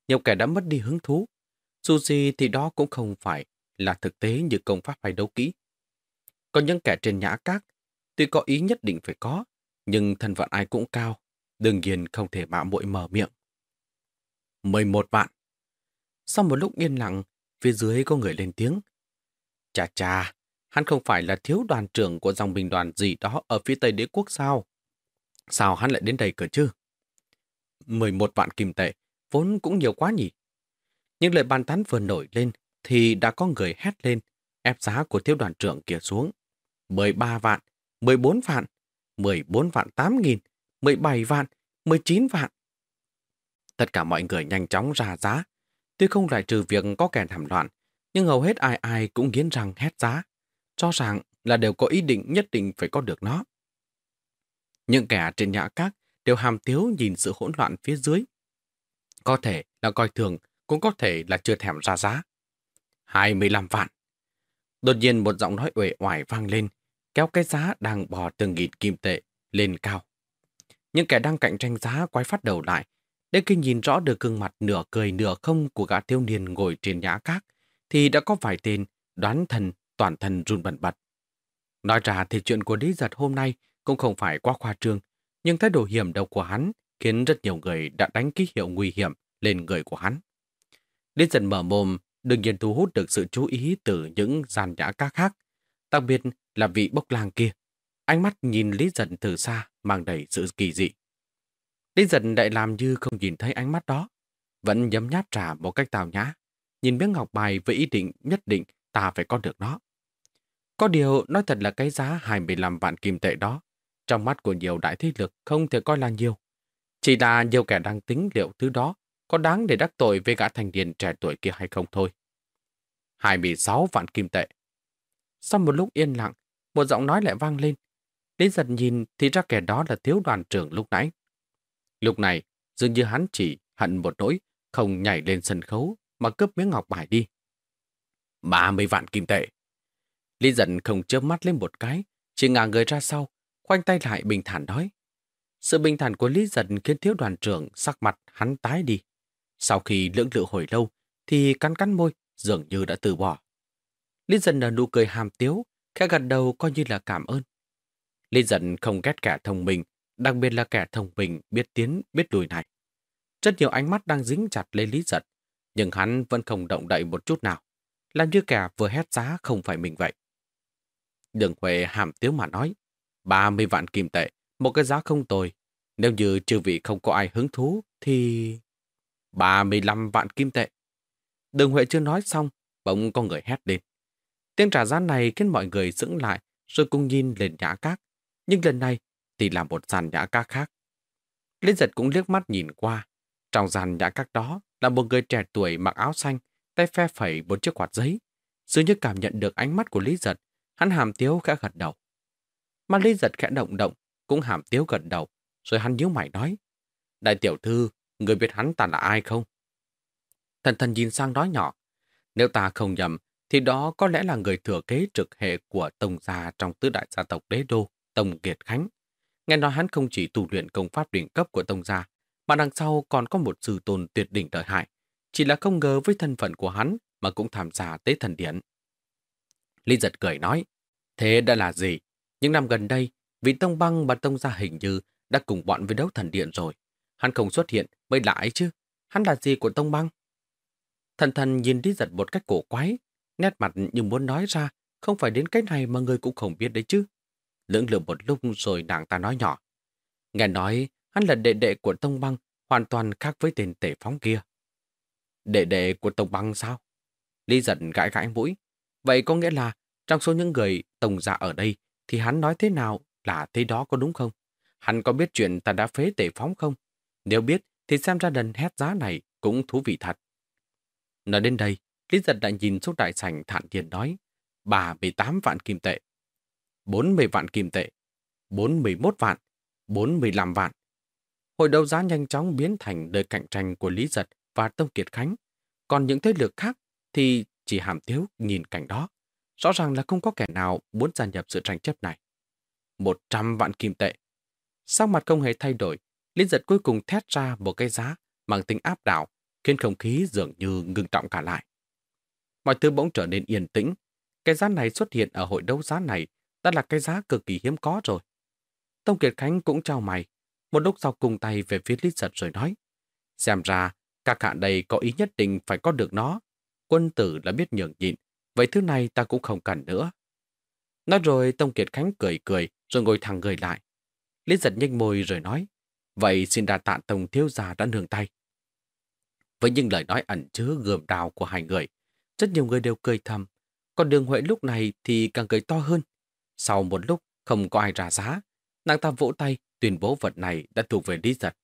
Nhiều kẻ đã mất đi hứng thú. Dù gì thì đó cũng không phải là thực tế như công pháp hay đấu kỹ. Còn những kẻ trên nhã các, tuy có ý nhất định phải có, nhưng thân phận ai cũng cao, đương nhiên không thể mạo muội mở miệng. 11 vạn. Sau một lúc yên lặng, phía dưới có người lên tiếng. Chà chà, hắn không phải là thiếu đoàn trưởng của dòng binh đoàn gì đó ở phía Tây đế quốc sao? Sao hắn lại đến đây cơ chứ? 11 vạn kim tệ, vốn cũng nhiều quá nhỉ. Nhưng lời bàn tán vừa nổi lên, thì đã có người hét lên, ép giá của thiếu đoàn trưởng kia xuống. 13 vạn, 14 vạn, 14 vạn 8 nghìn, 17 vạn, 19 vạn. Tất cả mọi người nhanh chóng ra giá. Tuy không loại trừ việc có kẻ thảm loạn, nhưng hầu hết ai ai cũng nghiến răng hét giá. Cho rằng là đều có ý định nhất định phải có được nó. Những kẻ trên nhã các đều hàm tiếu nhìn sự hỗn loạn phía dưới. Có thể là coi thường, cũng có thể là chưa thèm ra giá. 25 vạn. Đột nhiên một giọng nói uể oải vang lên, kéo cái giá đang bò từng nghìn kim tệ lên cao. Những kẻ đang cạnh tranh giá quay phát đầu lại, để khi nhìn rõ được gương mặt nửa cười nửa không của gã thiếu niên ngồi trên nhã các, thì đã có vài tên đoán thần toàn thân run bẩn bật. Nói ra thì chuyện của Lý Giật hôm nay cũng không phải quá khoa trương, nhưng thái độ hiểm độc của hắn khiến rất nhiều người đã đánh ký hiệu nguy hiểm lên người của hắn. Lý Giật mở mồm, đương nhiên thu hút được sự chú ý từ những gian nhã các khác, đặc biệt là vị bốc làng kia. Ánh mắt nhìn Lý Giật từ xa mang đầy sự kỳ dị. Lý Giật lại làm như không nhìn thấy ánh mắt đó, vẫn nhấm nháp trà một cách tào nhã, nhìn miếng ngọc bài với ý định nhất định ta phải có được nó. Có điều, nói thật là cái giá 25 vạn kim tệ đó, trong mắt của nhiều đại thế lực không thể coi là nhiều. Chỉ là nhiều kẻ đang tính liệu thứ đó có đáng để đắc tội với gã thành niên trẻ tuổi kia hay không thôi. 26 vạn kim tệ. Sau một lúc yên lặng, một giọng nói lại vang lên. Lý giật nhìn thì ra kẻ đó là thiếu đoàn trưởng lúc nãy. Lúc này, dường như hắn chỉ hận một nỗi, không nhảy lên sân khấu mà cướp miếng ngọc bài đi. 30 vạn kim tệ. Lý giận không chớp mắt lên một cái, chỉ ngả người ra sau, khoanh tay lại bình thản nói. Sự bình thản của Lý giận khiến thiếu đoàn trưởng sắc mặt hắn tái đi. Sau khi lưỡng lự hồi lâu, thì cắn cắn môi, dường như đã từ bỏ. Lý Dân nở nụ cười hàm tiếu, khẽ gật đầu coi như là cảm ơn. Lý Dân không ghét kẻ thông minh, đặc biệt là kẻ thông minh biết tiến, biết lùi này. Rất nhiều ánh mắt đang dính chặt lên Lý Dân, nhưng hắn vẫn không động đậy một chút nào làm như kẻ vừa hét giá không phải mình vậy. Đường Huệ hàm tiếu mà nói, 30 vạn kim tệ, một cái giá không tồi. Nếu như chư vị không có ai hứng thú, thì... 35 vạn kim tệ. Đường Huệ chưa nói xong, bỗng có người hét lên. Tiếng trả giá này khiến mọi người dững lại, rồi cùng nhìn lên nhã các. Nhưng lần này thì là một dàn nhã các khác. Liên giật cũng liếc mắt nhìn qua. Trong dàn nhã các đó là một người trẻ tuổi mặc áo xanh, tay phe phẩy một chiếc quạt giấy. Dường như cảm nhận được ánh mắt của Lý Giật, hắn hàm tiếu khẽ gật đầu. Mà Lý Giật khẽ động động, cũng hàm tiếu gật đầu, rồi hắn nhíu mày nói. Đại tiểu thư, người biết hắn ta là ai không? Thần thần nhìn sang đó nhỏ. Nếu ta không nhầm, thì đó có lẽ là người thừa kế trực hệ của Tông Gia trong tứ đại gia tộc đế đô, Tông Kiệt Khánh. Nghe nói hắn không chỉ tu luyện công pháp đỉnh cấp của Tông Gia, mà đằng sau còn có một sư tôn tuyệt đỉnh lợi hại, chỉ là không ngờ với thân phận của hắn mà cũng tham gia tế thần điện. Lý giật cười nói, thế đã là gì? Những năm gần đây, vị Tông Băng và Tông Gia hình như đã cùng bọn với đấu thần điện rồi. Hắn không xuất hiện mới lại chứ. Hắn là gì của Tông Băng? Thần thần nhìn Lý giật một cách cổ quái, nét mặt như muốn nói ra, không phải đến cái này mà người cũng không biết đấy chứ. Lưỡng lự một lúc rồi nàng ta nói nhỏ. Nghe nói, hắn là đệ đệ của Tông Băng, hoàn toàn khác với tên tể phóng kia. Đệ đệ của Tông Băng sao? Lý giận gãi gãi mũi. Vậy có nghĩa là trong số những người Tông gia ở đây thì hắn nói thế nào là thế đó có đúng không? Hắn có biết chuyện ta đã phế tể phóng không? Nếu biết thì xem ra đần hét giá này cũng thú vị thật. Nói đến đây, Lý giật đã nhìn xuống đại sảnh thản nhiên nói 38 vạn kim tệ, 40 vạn kim tệ, 41 vạn, 45 vạn. hội đấu giá nhanh chóng biến thành đời cạnh tranh của Lý Giật và Tông Kiệt Khánh. Còn những thế lực khác thì chỉ hàm thiếu nhìn cảnh đó. Rõ ràng là không có kẻ nào muốn gia nhập sự tranh chấp này. Một trăm vạn kim tệ. Sau mặt không hề thay đổi, Lý Giật cuối cùng thét ra một cái giá mang tính áp đảo, khiến không khí dường như ngưng trọng cả lại. Mọi thứ bỗng trở nên yên tĩnh. Cái giá này xuất hiện ở hội đấu giá này đã là cái giá cực kỳ hiếm có rồi. Tông Kiệt Khánh cũng trao mày, một lúc sau cùng tay về phía Lý Giật rồi nói. Xem ra, các hạ đây có ý nhất định phải có được nó. Quân tử là biết nhường nhịn, vậy thứ này ta cũng không cần nữa. Nói rồi Tông Kiệt Khánh cười cười rồi ngồi thẳng người lại. Lý giật nhanh môi rồi nói, vậy xin đà tạ Tông Thiếu Gia đã nương tay. Với những lời nói ẩn chứa gườm đào của hai người, rất nhiều người đều cười thầm. Còn đường Huệ lúc này thì càng cười to hơn. Sau một lúc không có ai ra giá, nàng ta vỗ tay tuyên bố vật này đã thuộc về Lý Giật.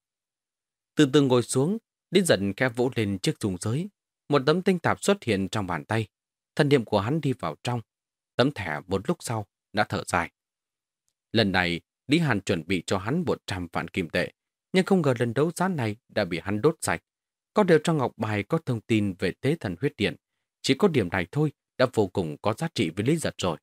Từ từ ngồi xuống, Lý Giật khẽ vỗ lên chiếc dùng giới. Một tấm tinh tạp xuất hiện trong bàn tay. Thần niệm của hắn đi vào trong. Tấm thẻ một lúc sau đã thở dài. Lần này, Lý Hàn chuẩn bị cho hắn 100 vạn kim tệ, nhưng không ngờ lần đấu giá này đã bị hắn đốt sạch. Có điều trong ngọc bài có thông tin về tế thần huyết điện. Chỉ có điểm này thôi đã vô cùng có giá trị với Lý Giật rồi.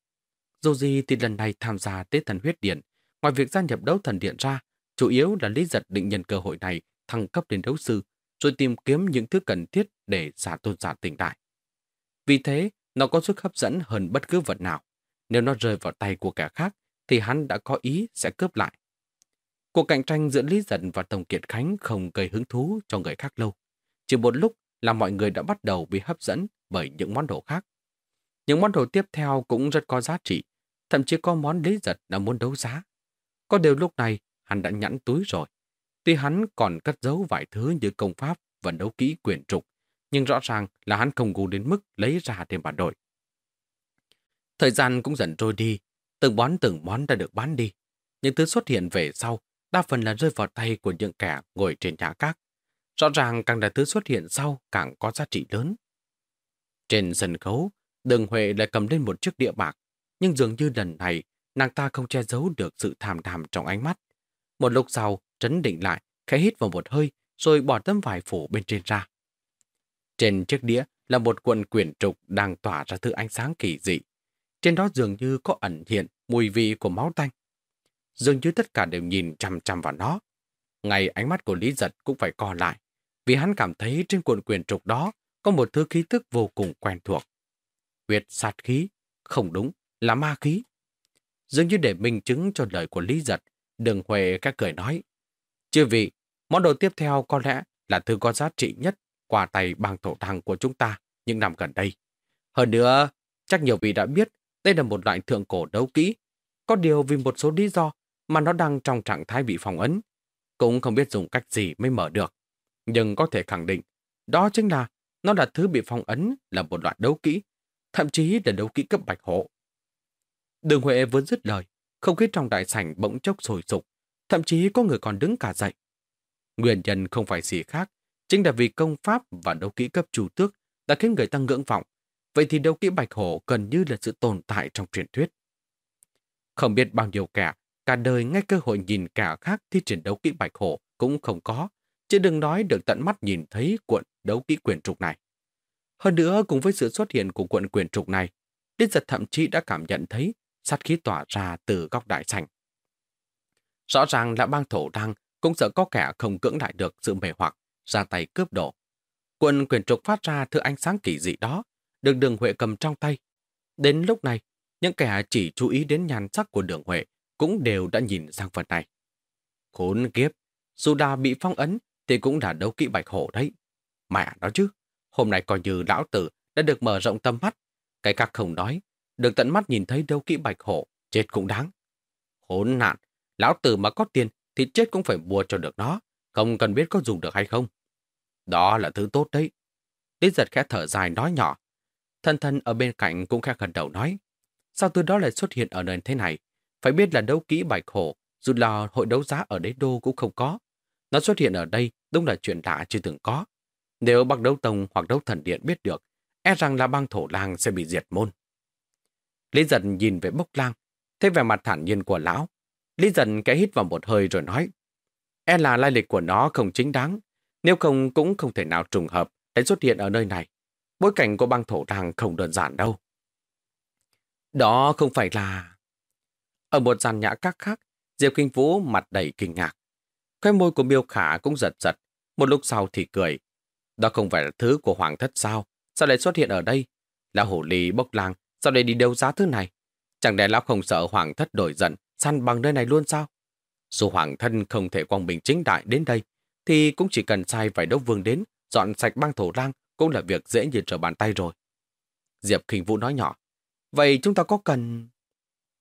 Dù gì thì lần này tham gia tế thần huyết điện, ngoài việc gia nhập đấu thần điện ra, chủ yếu là Lý Giật định nhân cơ hội này thăng cấp đến đấu sư, rồi tìm kiếm những thứ cần thiết để giả tôn giả tỉnh đại. Vì thế, nó có sức hấp dẫn hơn bất cứ vật nào. Nếu nó rơi vào tay của kẻ khác, thì hắn đã có ý sẽ cướp lại. Cuộc cạnh tranh giữa Lý Giật và Tổng Kiệt Khánh không gây hứng thú cho người khác lâu. Chỉ một lúc là mọi người đã bắt đầu bị hấp dẫn bởi những món đồ khác. Những món đồ tiếp theo cũng rất có giá trị, thậm chí có món Lý Giật đã muốn đấu giá. Có điều lúc này, hắn đã nhẵn túi rồi. Tuy hắn còn cất giấu vài thứ như công pháp và đấu kỹ quyền trục, nhưng rõ ràng là hắn không ngu đến mức lấy ra để mà đổi. Thời gian cũng dần trôi đi, từng món từng món đã được bán đi. Những thứ xuất hiện về sau, đa phần là rơi vào tay của những kẻ ngồi trên nhà các. Rõ ràng càng là thứ xuất hiện sau càng có giá trị lớn. Trên sân khấu, Đường Huệ lại cầm lên một chiếc địa bạc, nhưng dường như lần này nàng ta không che giấu được sự thảm thảm trong ánh mắt. Một lúc sau, trấn định lại, khẽ hít vào một hơi, rồi bỏ tấm vải phủ bên trên ra. Trên chiếc đĩa là một cuộn quyển trục đang tỏa ra thứ ánh sáng kỳ dị. Trên đó dường như có ẩn hiện mùi vị của máu tanh. Dường như tất cả đều nhìn chằm chằm vào nó. Ngay ánh mắt của Lý Giật cũng phải co lại, vì hắn cảm thấy trên cuộn quyền trục đó có một thứ khí thức vô cùng quen thuộc. Huyệt sát khí, không đúng, là ma khí. Dường như để minh chứng cho lời của Lý Giật, Đường Huệ các cười nói. Chưa vị, món đồ tiếp theo có lẽ là thứ có giá trị nhất qua tay bang thổ thăng của chúng ta những năm gần đây. Hơn nữa, chắc nhiều vị đã biết đây là một loại thượng cổ đấu kỹ. Có điều vì một số lý do mà nó đang trong trạng thái bị phòng ấn. Cũng không biết dùng cách gì mới mở được. Nhưng có thể khẳng định, đó chính là nó là thứ bị phong ấn là một loại đấu kỹ, thậm chí là đấu kỹ cấp bạch hộ. Đường Huệ vốn dứt lời, không khí trong đại sảnh bỗng chốc sôi sục, thậm chí có người còn đứng cả dậy. Nguyên nhân không phải gì khác, chính là vì công pháp và đấu kỹ cấp chủ tước đã khiến người ta ngưỡng vọng. Vậy thì đấu kỹ bạch hổ gần như là sự tồn tại trong truyền thuyết. Không biết bao nhiêu kẻ, cả đời ngay cơ hội nhìn kẻ khác thi triển đấu kỹ bạch hổ cũng không có, chứ đừng nói được tận mắt nhìn thấy cuộn đấu kỹ quyền trục này. Hơn nữa, cùng với sự xuất hiện của cuộn quyền trục này, Điết giật thậm chí đã cảm nhận thấy sát khí tỏa ra từ góc đại sảnh. Rõ ràng là bang thổ đăng cũng sợ có kẻ không cưỡng lại được sự mê hoặc, ra tay cướp đổ. cuộn quyền trục phát ra thứ ánh sáng kỳ dị đó, được đường Huệ cầm trong tay. Đến lúc này, những kẻ chỉ chú ý đến nhan sắc của đường Huệ cũng đều đã nhìn sang phần này. Khốn kiếp, dù đã bị phong ấn thì cũng đã đấu kỹ bạch hổ đấy. Mẹ nó chứ, hôm nay coi như lão tử đã được mở rộng tâm mắt. Cái các không nói, được tận mắt nhìn thấy đấu kỹ bạch hổ, chết cũng đáng. Hốn nạn, lão tử mà có tiền thì chết cũng phải mua cho được nó, không cần biết có dùng được hay không. Đó là thứ tốt đấy. Lý giật khẽ thở dài nói nhỏ. Thân thân ở bên cạnh cũng khẽ gần đầu nói. Sao từ đó lại xuất hiện ở nơi thế này? Phải biết là đấu kỹ bạch hổ, dù là hội đấu giá ở đế đô cũng không có. Nó xuất hiện ở đây đúng là chuyện lạ chưa từng có. Nếu bác đấu tông hoặc đấu thần điện biết được, e rằng là bang thổ lang sẽ bị diệt môn. Lý dần nhìn về bốc lang, thấy vẻ mặt thản nhiên của lão. Lý dần kẽ hít vào một hơi rồi nói, E là lai lịch của nó không chính đáng, nếu không cũng không thể nào trùng hợp để xuất hiện ở nơi này. Bối cảnh của băng thổ lang không đơn giản đâu. Đó không phải là... Ở một dàn nhã các khác, Diệp Kinh Vũ mặt đầy kinh ngạc. Cái môi của miêu khả cũng giật giật, một lúc sau thì cười. Đó không phải là thứ của hoàng thất sao? Sao lại xuất hiện ở đây? Là hổ ly bốc lang, sao lại đi đấu giá thứ này? Chẳng lẽ lão không sợ hoàng thất đổi giận, săn bằng nơi này luôn sao? Dù hoàng thân không thể quang bình chính đại đến đây, thì cũng chỉ cần sai vài đấu vương đến, dọn sạch băng thổ lang cũng là việc dễ như trở bàn tay rồi. Diệp Kinh Vũ nói nhỏ, vậy chúng ta có cần...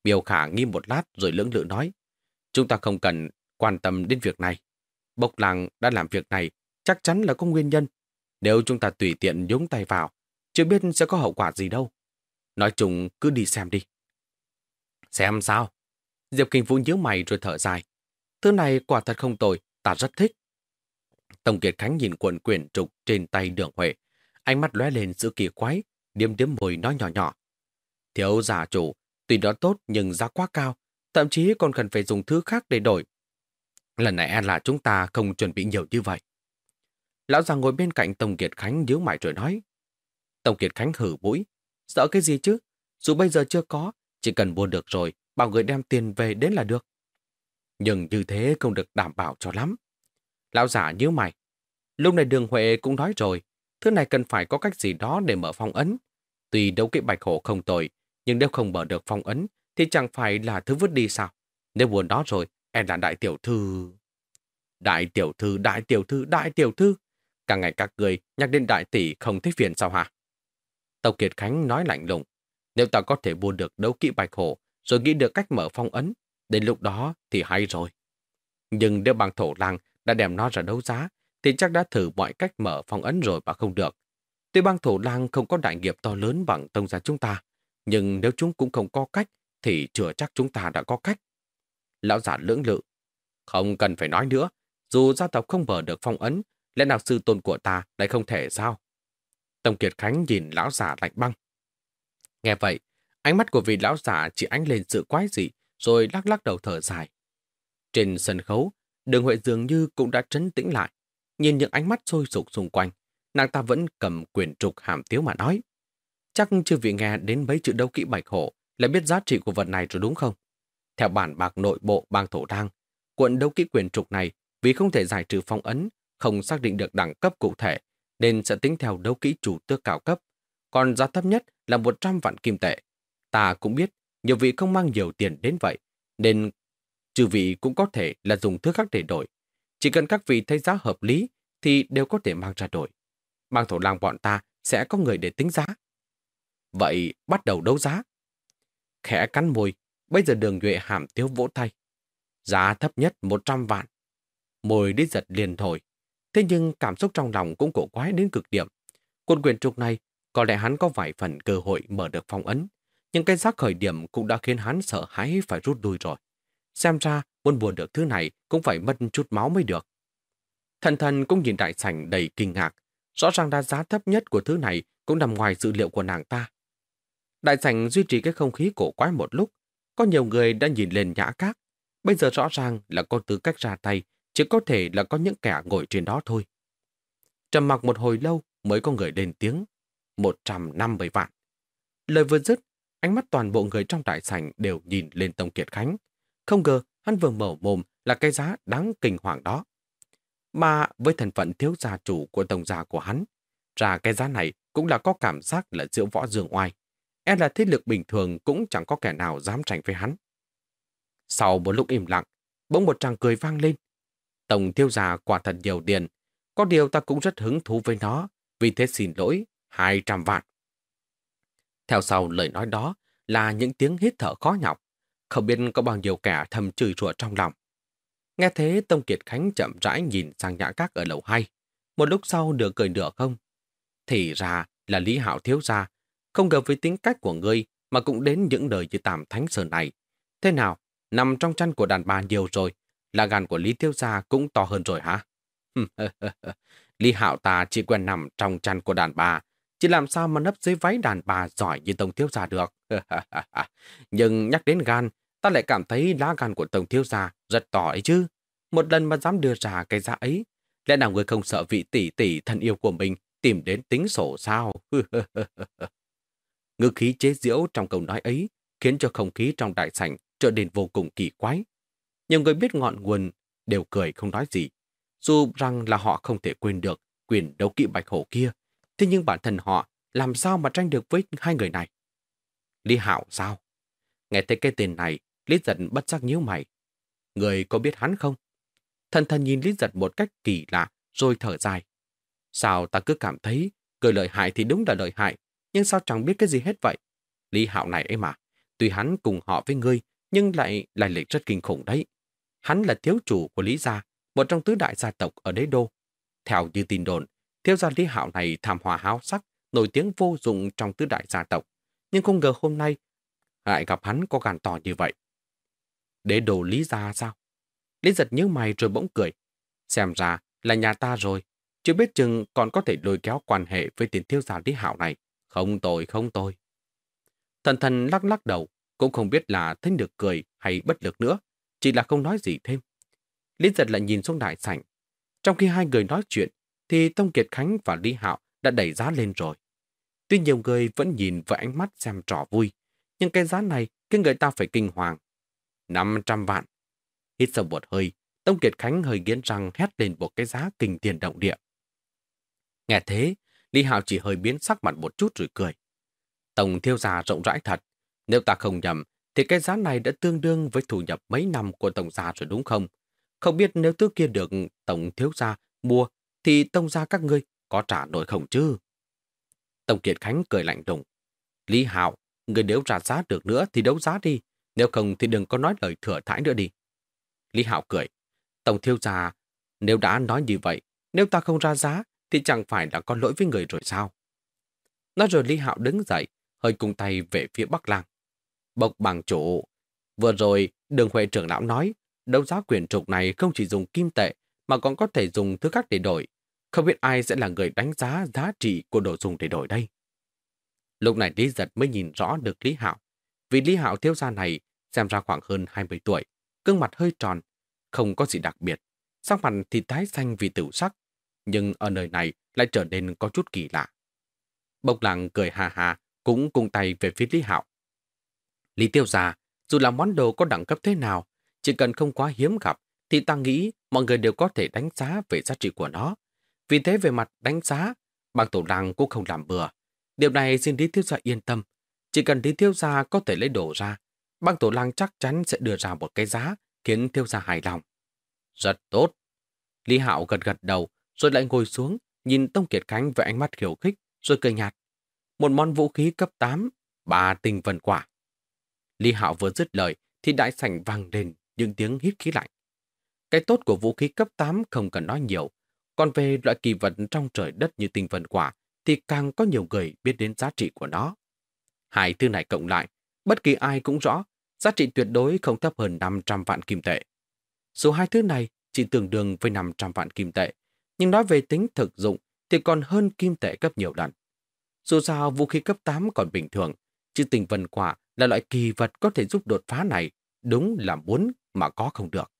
Miêu Khả nghi một lát rồi lưỡng lự nói, chúng ta không cần quan tâm đến việc này. Bốc làng đã làm việc này chắc chắn là có nguyên nhân. Nếu chúng ta tùy tiện nhúng tay vào, chưa biết sẽ có hậu quả gì đâu. Nói chung cứ đi xem đi. Xem sao? Diệp Kinh Vũ nhớ mày rồi thở dài. Thứ này quả thật không tồi, ta rất thích. Tổng Kiệt Khánh nhìn cuộn quyển trục trên tay đường Huệ. Ánh mắt lóe lên sự kỳ quái, điếm điếm môi nói nhỏ nhỏ. Thiếu giả chủ, tuy đó tốt nhưng giá quá cao, thậm chí còn cần phải dùng thứ khác để đổi. Lần này e là chúng ta không chuẩn bị nhiều như vậy. Lão già ngồi bên cạnh Tổng Kiệt Khánh nhíu mày rồi nói. Tổng Kiệt Khánh hử mũi. Sợ cái gì chứ? Dù bây giờ chưa có, chỉ cần mua được rồi, bảo người đem tiền về đến là được. Nhưng như thế không được đảm bảo cho lắm. Lão giả nhíu mày. Lúc này đường Huệ cũng nói rồi, thứ này cần phải có cách gì đó để mở phong ấn. Tuy đấu kỹ bạch hổ không tồi, nhưng nếu không mở được phong ấn, thì chẳng phải là thứ vứt đi sao? Nếu buồn đó rồi, em là đại tiểu thư... Đại tiểu thư, đại tiểu thư, đại tiểu thư. Càng ngày các người nhắc đến đại tỷ không thích phiền sao hả? Tàu Kiệt Khánh nói lạnh lùng. Nếu ta có thể mua được đấu kỵ bạch hổ, rồi nghĩ được cách mở phong ấn, đến lúc đó thì hay rồi. Nhưng nếu bằng thổ lang đã đem nó ra đấu giá, thì chắc đã thử mọi cách mở phong ấn rồi mà không được. Tuy bang thổ lang không có đại nghiệp to lớn bằng tông gia chúng ta, nhưng nếu chúng cũng không có cách, thì chưa chắc chúng ta đã có cách. Lão giả lưỡng lự. Không cần phải nói nữa, dù gia tộc không mở được phong ấn, lẽ nào sư tôn của ta lại không thể sao? Tổng Kiệt Khánh nhìn lão giả lạnh băng. Nghe vậy, ánh mắt của vị lão giả chỉ ánh lên sự quái dị, rồi lắc lắc đầu thở dài. Trên sân khấu, đường Huệ dường như cũng đã trấn tĩnh lại. Nhìn những ánh mắt sôi sục xung quanh, nàng ta vẫn cầm quyền trục hàm tiếu mà nói. Chắc chưa vị nghe đến mấy chữ đấu kỹ bạch hổ là biết giá trị của vật này rồi đúng không? Theo bản bạc nội bộ bang thổ đăng, quận đấu kỹ quyền trục này vì không thể giải trừ phong ấn, không xác định được đẳng cấp cụ thể, nên sẽ tính theo đấu kỹ chủ tước cao cấp. Còn giá thấp nhất là 100 vạn kim tệ. Ta cũng biết, nhiều vị không mang nhiều tiền đến vậy, nên trừ vị cũng có thể là dùng thứ khác để đổi. Chỉ cần các vị thấy giá hợp lý thì đều có thể mang ra đổi. Mang thổ lang bọn ta sẽ có người để tính giá. Vậy bắt đầu đấu giá. Khẽ cắn môi, bây giờ đường nhuệ hàm tiếu vỗ tay. Giá thấp nhất 100 vạn. Môi đi giật liền thôi. Thế nhưng cảm xúc trong lòng cũng cổ quái đến cực điểm. Quân quyền trục này, có lẽ hắn có vài phần cơ hội mở được phong ấn. Nhưng cái giác khởi điểm cũng đã khiến hắn sợ hãi phải rút lui rồi. Xem ra, muốn buồn được thứ này cũng phải mất chút máu mới được. Thần thần cũng nhìn đại sảnh đầy kinh ngạc. Rõ ràng là giá thấp nhất của thứ này cũng nằm ngoài dự liệu của nàng ta. Đại sảnh duy trì cái không khí cổ quái một lúc. Có nhiều người đã nhìn lên nhã các. Bây giờ rõ ràng là có tư cách ra tay, chỉ có thể là có những kẻ ngồi trên đó thôi. Trầm mặc một hồi lâu mới có người lên tiếng. 150 vạn. Lời vừa dứt, ánh mắt toàn bộ người trong đại sảnh đều nhìn lên Tông Kiệt Khánh. Không ngờ hắn vừa mở mồm là cái giá đáng kinh hoàng đó. Mà với thân phận thiếu gia chủ của tổng gia của hắn, ra cái giá này cũng là có cảm giác là diễu võ dương oai. E là thế lực bình thường cũng chẳng có kẻ nào dám tranh với hắn. Sau một lúc im lặng, bỗng một tràng cười vang lên. Tổng thiếu gia quả thật nhiều tiền, có điều ta cũng rất hứng thú với nó, vì thế xin lỗi, 200 vạn. Theo sau lời nói đó là những tiếng hít thở khó nhọc, không biết có bao nhiêu kẻ thầm chửi rủa trong lòng. Nghe thế Tông Kiệt Khánh chậm rãi nhìn sang nhã các ở lầu hai. Một lúc sau được cười nửa không. Thì ra là Lý Hạo thiếu gia, không ngờ với tính cách của ngươi mà cũng đến những đời như tạm thánh sơn này. Thế nào, nằm trong chăn của đàn bà nhiều rồi, là gan của Lý thiếu gia cũng to hơn rồi hả? Lý Hạo ta chỉ quen nằm trong chăn của đàn bà, chỉ làm sao mà nấp dưới váy đàn bà giỏi như Tông Thiếu Gia được. Nhưng nhắc đến gan, ta lại cảm thấy lá gan của Tông Thiếu Gia rất to ấy chứ. một lần mà dám đưa ra cái giá ấy, lẽ nào người không sợ vị tỷ tỷ thân yêu của mình tìm đến tính sổ sao? Ngư khí chế diễu trong câu nói ấy khiến cho không khí trong đại sảnh trở nên vô cùng kỳ quái. Nhiều người biết ngọn nguồn đều cười không nói gì. Dù rằng là họ không thể quên được quyền đấu kỵ bạch hổ kia, thế nhưng bản thân họ làm sao mà tranh được với hai người này? Lý Hạo sao? Nghe thấy cái tên này, Lý Giật bất giác nhíu mày. Người có biết hắn không? Thần thần nhìn Lý Giật một cách kỳ lạ, rồi thở dài. Sao ta cứ cảm thấy cười lợi hại thì đúng là lợi hại, nhưng sao chẳng biết cái gì hết vậy? Lý Hạo này ấy mà, tuy hắn cùng họ với ngươi, nhưng lại lại lịch rất kinh khủng đấy. Hắn là thiếu chủ của Lý Gia, một trong tứ đại gia tộc ở đế đô. Theo như tin đồn, thiếu gia Lý Hạo này tham hòa háo sắc, nổi tiếng vô dụng trong tứ đại gia tộc. Nhưng không ngờ hôm nay lại gặp hắn có gàn tỏ như vậy. Đế đồ Lý Gia sao? Lý giật nhớ mày rồi bỗng cười. Xem ra là nhà ta rồi. Chưa biết chừng còn có thể lôi kéo quan hệ với tiền thiếu gia Lý Hạo này. Không tội không tội Thần thần lắc lắc đầu, cũng không biết là thấy được cười hay bất lực nữa, chỉ là không nói gì thêm. Lý giật lại nhìn xuống đại sảnh. Trong khi hai người nói chuyện, thì Tông Kiệt Khánh và Lý Hạo đã đẩy giá lên rồi. Tuy nhiều người vẫn nhìn với ánh mắt xem trò vui, nhưng cái giá này khiến người ta phải kinh hoàng. 500 vạn. Hít sâu một hơi, Tông Kiệt Khánh hơi nghiến răng hét lên một cái giá kinh tiền động địa. Nghe thế, Lý Hạo chỉ hơi biến sắc mặt một chút rồi cười. Tổng thiêu gia rộng rãi thật. Nếu ta không nhầm, thì cái giá này đã tương đương với thu nhập mấy năm của tổng gia rồi đúng không? Không biết nếu thứ kia được tổng thiếu gia mua, thì tông gia các ngươi có trả nổi không chứ? Tổng Kiệt Khánh cười lạnh đùng. Lý Hạo, người nếu trả giá được nữa thì đấu giá đi, nếu không thì đừng có nói lời thừa thãi nữa đi. Lý Hạo cười. Tổng thiếu gia, nếu đã nói như vậy, nếu ta không ra giá thì chẳng phải là có lỗi với người rồi sao? Nói rồi Lý Hạo đứng dậy, hơi cùng tay về phía Bắc Lang. Bộc bằng chủ, vừa rồi đường Huệ trưởng lão nói, đấu giá quyền trục này không chỉ dùng kim tệ, mà còn có thể dùng thứ khác để đổi. Không biết ai sẽ là người đánh giá giá trị của đồ dùng để đổi đây. Lúc này Lý Giật mới nhìn rõ được Lý Hạo. Vì Lý Hạo thiếu gia này xem ra khoảng hơn 20 tuổi, gương mặt hơi tròn, không có gì đặc biệt. Sắc mặt thì tái xanh vì tử sắc, nhưng ở nơi này lại trở nên có chút kỳ lạ. Bộc lặng cười hà hà, cũng cùng tay về phía Lý Hạo. Lý Tiêu già, dù là món đồ có đẳng cấp thế nào, chỉ cần không quá hiếm gặp, thì ta nghĩ mọi người đều có thể đánh giá về giá trị của nó. Vì thế về mặt đánh giá, bằng tổ đăng cũng không làm bừa. Điều này xin Lý Tiêu Gia yên tâm. Chỉ cần Lý Tiêu Gia có thể lấy đồ ra, băng tổ lang chắc chắn sẽ đưa ra một cái giá khiến Tiêu Gia hài lòng. Rất tốt. Lý Hạo gật gật đầu, rồi lại ngồi xuống, nhìn Tông Kiệt Khánh với ánh mắt khiêu khích, rồi cười nhạt. Một món vũ khí cấp 8, ba tinh vần quả. Lý Hạo vừa dứt lời, thì đại sảnh vang lên những tiếng hít khí lạnh. Cái tốt của vũ khí cấp 8 không cần nói nhiều, còn về loại kỳ vật trong trời đất như tinh vần quả thì càng có nhiều người biết đến giá trị của nó. Hai thứ này cộng lại, bất kỳ ai cũng rõ, giá trị tuyệt đối không thấp hơn 500 vạn kim tệ. Số hai thứ này chỉ tương đương với 500 vạn kim tệ, nhưng nói về tính thực dụng thì còn hơn kim tệ cấp nhiều lần. Dù sao vũ khí cấp 8 còn bình thường, chứ tình vần quả là loại kỳ vật có thể giúp đột phá này, đúng là muốn mà có không được.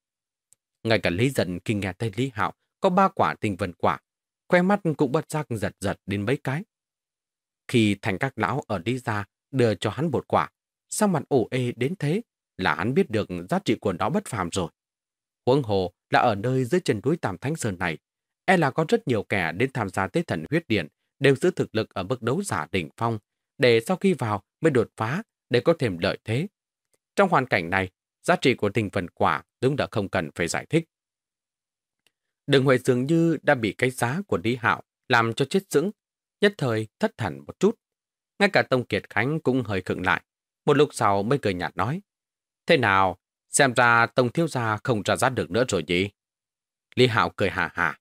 Ngay cả Lý Dần khi nghe thấy Lý Hạo có ba quả tình vần quả, khoe mắt cũng bất giác giật giật đến mấy cái. Khi thành các lão ở đi ra đưa cho hắn một quả, sao mặt ổ ê đến thế là hắn biết được giá trị của nó bất phàm rồi. Huống hồ là ở nơi dưới chân núi Tam Thánh Sơn này, e là có rất nhiều kẻ đến tham gia tế thần huyết điện đều giữ thực lực ở mức đấu giả đỉnh phong, để sau khi vào mới đột phá để có thêm lợi thế. Trong hoàn cảnh này, giá trị của tình phần quả đúng đã không cần phải giải thích. Đường Huệ dường như đã bị cái giá của Lý Hạo làm cho chết dững, nhất thời thất thần một chút. Ngay cả Tông Kiệt Khánh cũng hơi khựng lại. Một lúc sau mới cười nhạt nói. Thế nào, xem ra Tông Thiếu Gia không trả giá được nữa rồi gì? Lý Hạo cười hà hà.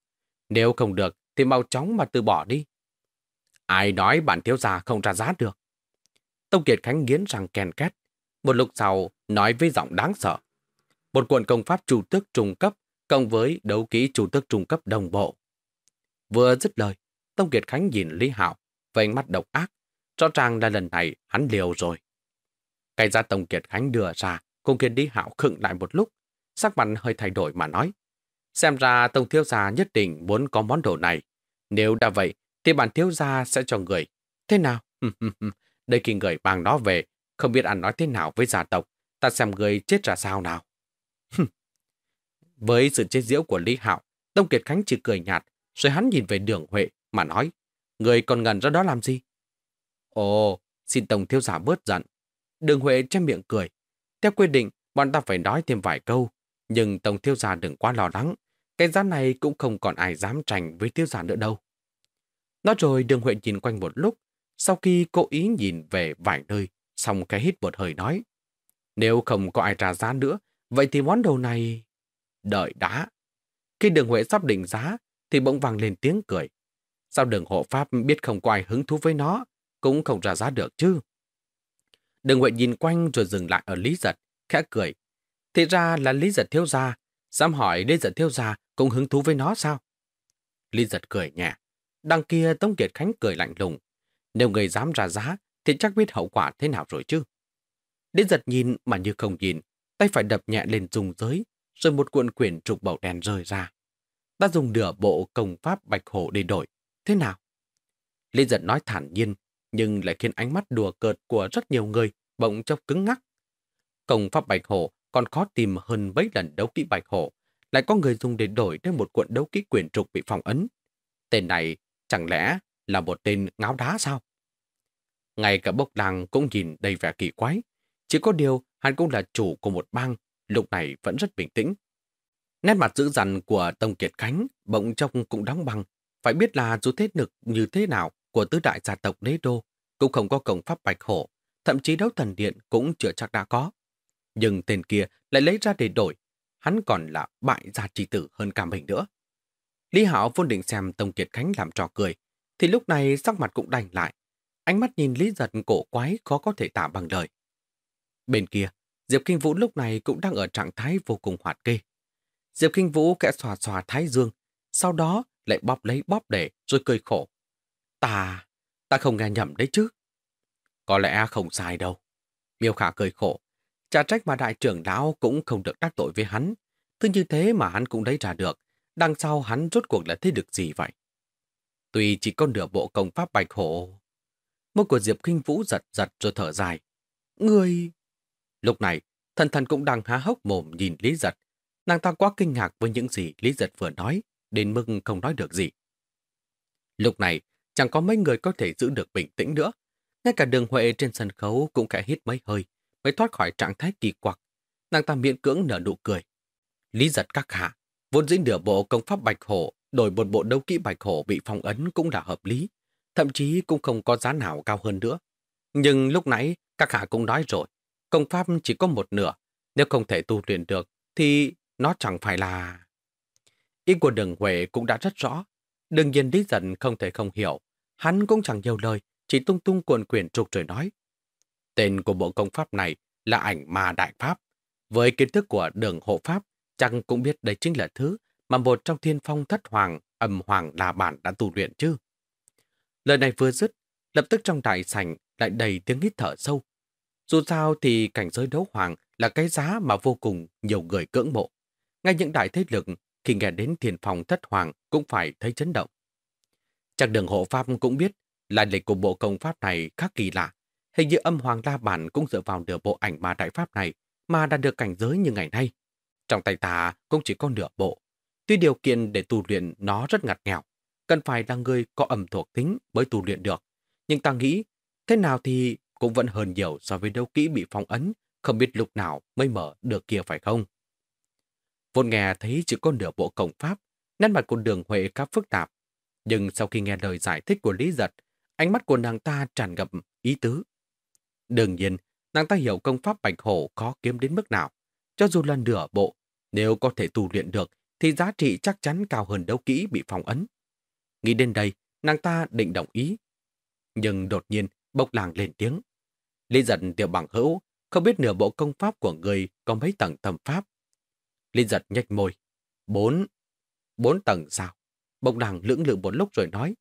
Nếu không được thì mau chóng mà từ bỏ đi. Ai nói bản thiếu gia không ra giá được? Tông Kiệt Khánh nghiến răng kèn két. Một lúc sau, nói với giọng đáng sợ. Một cuộn công pháp chủ tước trung cấp cộng với đấu kỹ chủ tước trung cấp đồng bộ. Vừa dứt lời, Tông Kiệt Khánh nhìn Lý Hạo với ánh mắt độc ác. Rõ ràng là lần này hắn liều rồi. Cái ra Tông Kiệt Khánh đưa ra, cùng khiến Lý Hạo khựng lại một lúc, sắc mặt hơi thay đổi mà nói. Xem ra Tông Thiếu Gia nhất định muốn có món đồ này. Nếu đã vậy, thì bản Thiếu Gia sẽ cho người. Thế nào? Đây khi người mang nó về, không biết ăn nói thế nào với gia tộc. Ta xem người chết ra sao nào. với sự chế giễu của Lý Hạo, Tông Kiệt Khánh chỉ cười nhạt, rồi hắn nhìn về đường Huệ mà nói, người còn ngần ra đó làm gì? Ồ, xin Tổng Thiếu Gia bớt giận. Đường Huệ che miệng cười. Theo quy định, bọn ta phải nói thêm vài câu, nhưng Tổng Thiếu Gia đừng quá lo lắng. Cái giá này cũng không còn ai dám tranh với tiêu giả nữa đâu. Nói rồi đường Huệ nhìn quanh một lúc, sau khi cố ý nhìn về vài nơi, xong cái hít một hơi nói. Nếu không có ai trả giá nữa, vậy thì món đồ này... Đợi đã. Khi đường Huệ sắp định giá, thì bỗng vang lên tiếng cười. Sao đường hộ pháp biết không có ai hứng thú với nó, cũng không ra giá được chứ? Đường Huệ nhìn quanh rồi dừng lại ở Lý Giật, khẽ cười. Thì ra là Lý Giật thiếu gia, dám hỏi Lý Giật thiếu gia cũng hứng thú với nó sao? Lý Giật cười nhẹ. Đằng kia Tống Kiệt Khánh cười lạnh lùng. Nếu người dám ra giá, thì chắc biết hậu quả thế nào rồi chứ. Lý Giật nhìn mà như không nhìn, tay phải đập nhẹ lên dùng giới, rồi một cuộn quyển trục bầu đèn rơi ra. Ta dùng nửa bộ công pháp bạch hổ để đổi. Thế nào? Lý Giật nói thản nhiên, nhưng lại khiến ánh mắt đùa cợt của rất nhiều người bỗng chốc cứng ngắc. Công pháp bạch hổ còn khó tìm hơn mấy lần đấu kỹ bạch hổ, lại có người dùng để đổi đến một cuộn đấu kỹ quyền trục bị phòng ấn. Tên này chẳng lẽ là một tên ngáo đá sao? Ngay cả bốc làng cũng nhìn đầy vẻ kỳ quái. Chỉ có điều hắn cũng là chủ của một bang, lúc này vẫn rất bình tĩnh. Nét mặt dữ dằn của Tông Kiệt Khánh bỗng trông cũng đóng băng. Phải biết là dù thế lực như thế nào của tứ đại gia tộc đế đô cũng không có công pháp bạch hổ, thậm chí đấu thần điện cũng chưa chắc đã có. Nhưng tên kia lại lấy ra để đổi, hắn còn là bại gia trí tử hơn cả mình nữa. Lý Hảo vốn định xem Tông Kiệt Khánh làm trò cười, thì lúc này sắc mặt cũng đành lại. Ánh mắt nhìn Lý Giật cổ quái khó có thể tả bằng lời. Bên kia, Diệp Kinh Vũ lúc này cũng đang ở trạng thái vô cùng hoạt kê. Diệp Kinh Vũ kẽ xòa xòa thái dương, sau đó lại bóp lấy bóp để rồi cười khổ. Ta, ta không nghe nhầm đấy chứ. Có lẽ không sai đâu. Miêu Khả cười khổ. Chả trách mà đại trưởng lão cũng không được đắc tội với hắn. Thứ như thế mà hắn cũng lấy ra được. Đằng sau hắn rốt cuộc là thế được gì vậy? Tuy chỉ có nửa bộ công pháp bạch hổ. Môi của Diệp Kinh Vũ giật giật rồi thở dài. Người... Lúc này, thần thần cũng đang há hốc mồm nhìn Lý Giật. Nàng ta quá kinh ngạc với những gì Lý Giật vừa nói, đến mức không nói được gì. Lúc này, chẳng có mấy người có thể giữ được bình tĩnh nữa. Ngay cả đường Huệ trên sân khấu cũng kẻ hít mấy hơi, mới thoát khỏi trạng thái kỳ quặc. Nàng ta miễn cưỡng nở nụ cười. Lý giật các hạ, vốn dĩ nửa bộ công pháp bạch hổ, đổi một bộ đấu kỹ bạch hổ bị phong ấn cũng là hợp lý, thậm chí cũng không có giá nào cao hơn nữa. Nhưng lúc nãy, các hạ cũng nói rồi, công pháp chỉ có một nửa, nếu không thể tu luyện được, thì nó chẳng phải là... Ý của đường Huệ cũng đã rất rõ. Đương nhiên Lý dần không thể không hiểu. Hắn cũng chẳng nhiều lời, chỉ tung tung cuộn quyển trục rồi nói. Tên của bộ công pháp này là ảnh ma đại pháp. Với kiến thức của đường hộ pháp, chẳng cũng biết đây chính là thứ mà một trong thiên phong thất hoàng, âm hoàng là bản đã tu luyện chứ. Lời này vừa dứt, lập tức trong đại sảnh lại đầy tiếng hít thở sâu. Dù sao thì cảnh giới đấu hoàng là cái giá mà vô cùng nhiều người cưỡng mộ. Ngay những đại thế lực khi nghe đến thiên phong thất hoàng cũng phải thấy chấn động. Chắc đường hộ pháp cũng biết lại lịch của bộ công pháp này khác kỳ lạ. Hình như âm hoàng la bản cũng dựa vào nửa bộ ảnh mà đại pháp này mà đạt được cảnh giới như ngày nay. Trong tay ta cũng chỉ có nửa bộ. Tuy điều kiện để tu luyện nó rất ngặt nghèo, cần phải là người có ẩm thuộc tính mới tu luyện được. Nhưng ta nghĩ, thế nào thì cũng vẫn hơn nhiều so với đấu kỹ bị phong ấn, không biết lúc nào mới mở được kia phải không? Vốn nghe thấy chỉ có nửa bộ cổng pháp, nét mặt của đường Huệ khá phức tạp. Nhưng sau khi nghe lời giải thích của Lý Giật, ánh mắt của nàng ta tràn ngập ý tứ. Đương nhiên, nàng ta hiểu công pháp bạch hổ khó kiếm đến mức nào. Cho dù là nửa bộ, nếu có thể tu luyện được, thì giá trị chắc chắn cao hơn đấu kỹ bị phong ấn. Nghĩ đến đây, nàng ta định đồng ý. Nhưng đột nhiên, bộc làng lên tiếng. Lý giật tiểu bằng hữu, không biết nửa bộ công pháp của người có mấy tầng tầm pháp. Lý giật nhếch môi. Bốn. Bốn tầng sao? bộc làng lưỡng lự một lúc rồi nói.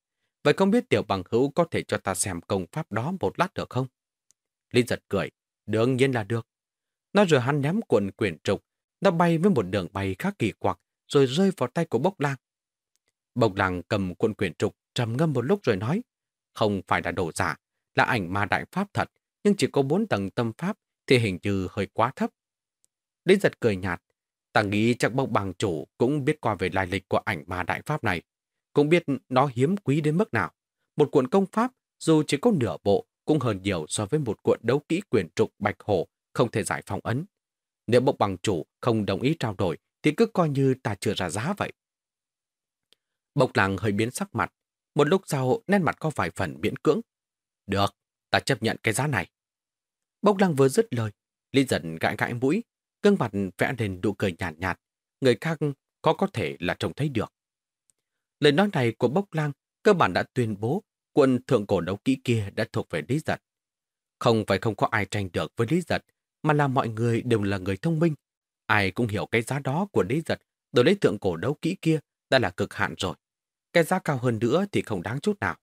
Vậy không biết tiểu bằng hữu có thể cho ta xem công pháp đó một lát được không? Linh giật cười. Đương nhiên là được. Nó rồi hắn ném cuộn quyển trục. Nó bay với một đường bay khác kỳ quặc, rồi rơi vào tay của bốc lang. Bốc lang cầm cuộn quyển trục, trầm ngâm một lúc rồi nói, không phải là đồ giả, là ảnh ma đại pháp thật, nhưng chỉ có bốn tầng tâm pháp thì hình như hơi quá thấp. Lý giật cười nhạt, ta nghĩ chắc bốc bằng chủ cũng biết qua về lai lịch của ảnh ma đại pháp này, cũng biết nó hiếm quý đến mức nào. Một cuộn công pháp, dù chỉ có nửa bộ, cũng hơn nhiều so với một cuộn đấu kỹ quyền trục bạch hổ không thể giải phong ấn. Nếu bộc bằng chủ không đồng ý trao đổi thì cứ coi như ta chưa ra giá vậy. Bộc làng hơi biến sắc mặt. Một lúc sau nét mặt có vài phần miễn cưỡng. Được, ta chấp nhận cái giá này. Bốc lăng vừa dứt lời, Lý giận gãi gãi mũi, gương mặt vẽ lên nụ cười nhàn nhạt, nhạt, người khác có có thể là trông thấy được. Lời nói này của Bốc Lang cơ bản đã tuyên bố quân thượng cổ đấu kỹ kia đã thuộc về Lý Giật. Không phải không có ai tranh được với Lý Giật, mà là mọi người đều là người thông minh. Ai cũng hiểu cái giá đó của Lý Giật đổi lấy thượng cổ đấu kỹ kia đã là cực hạn rồi. Cái giá cao hơn nữa thì không đáng chút nào.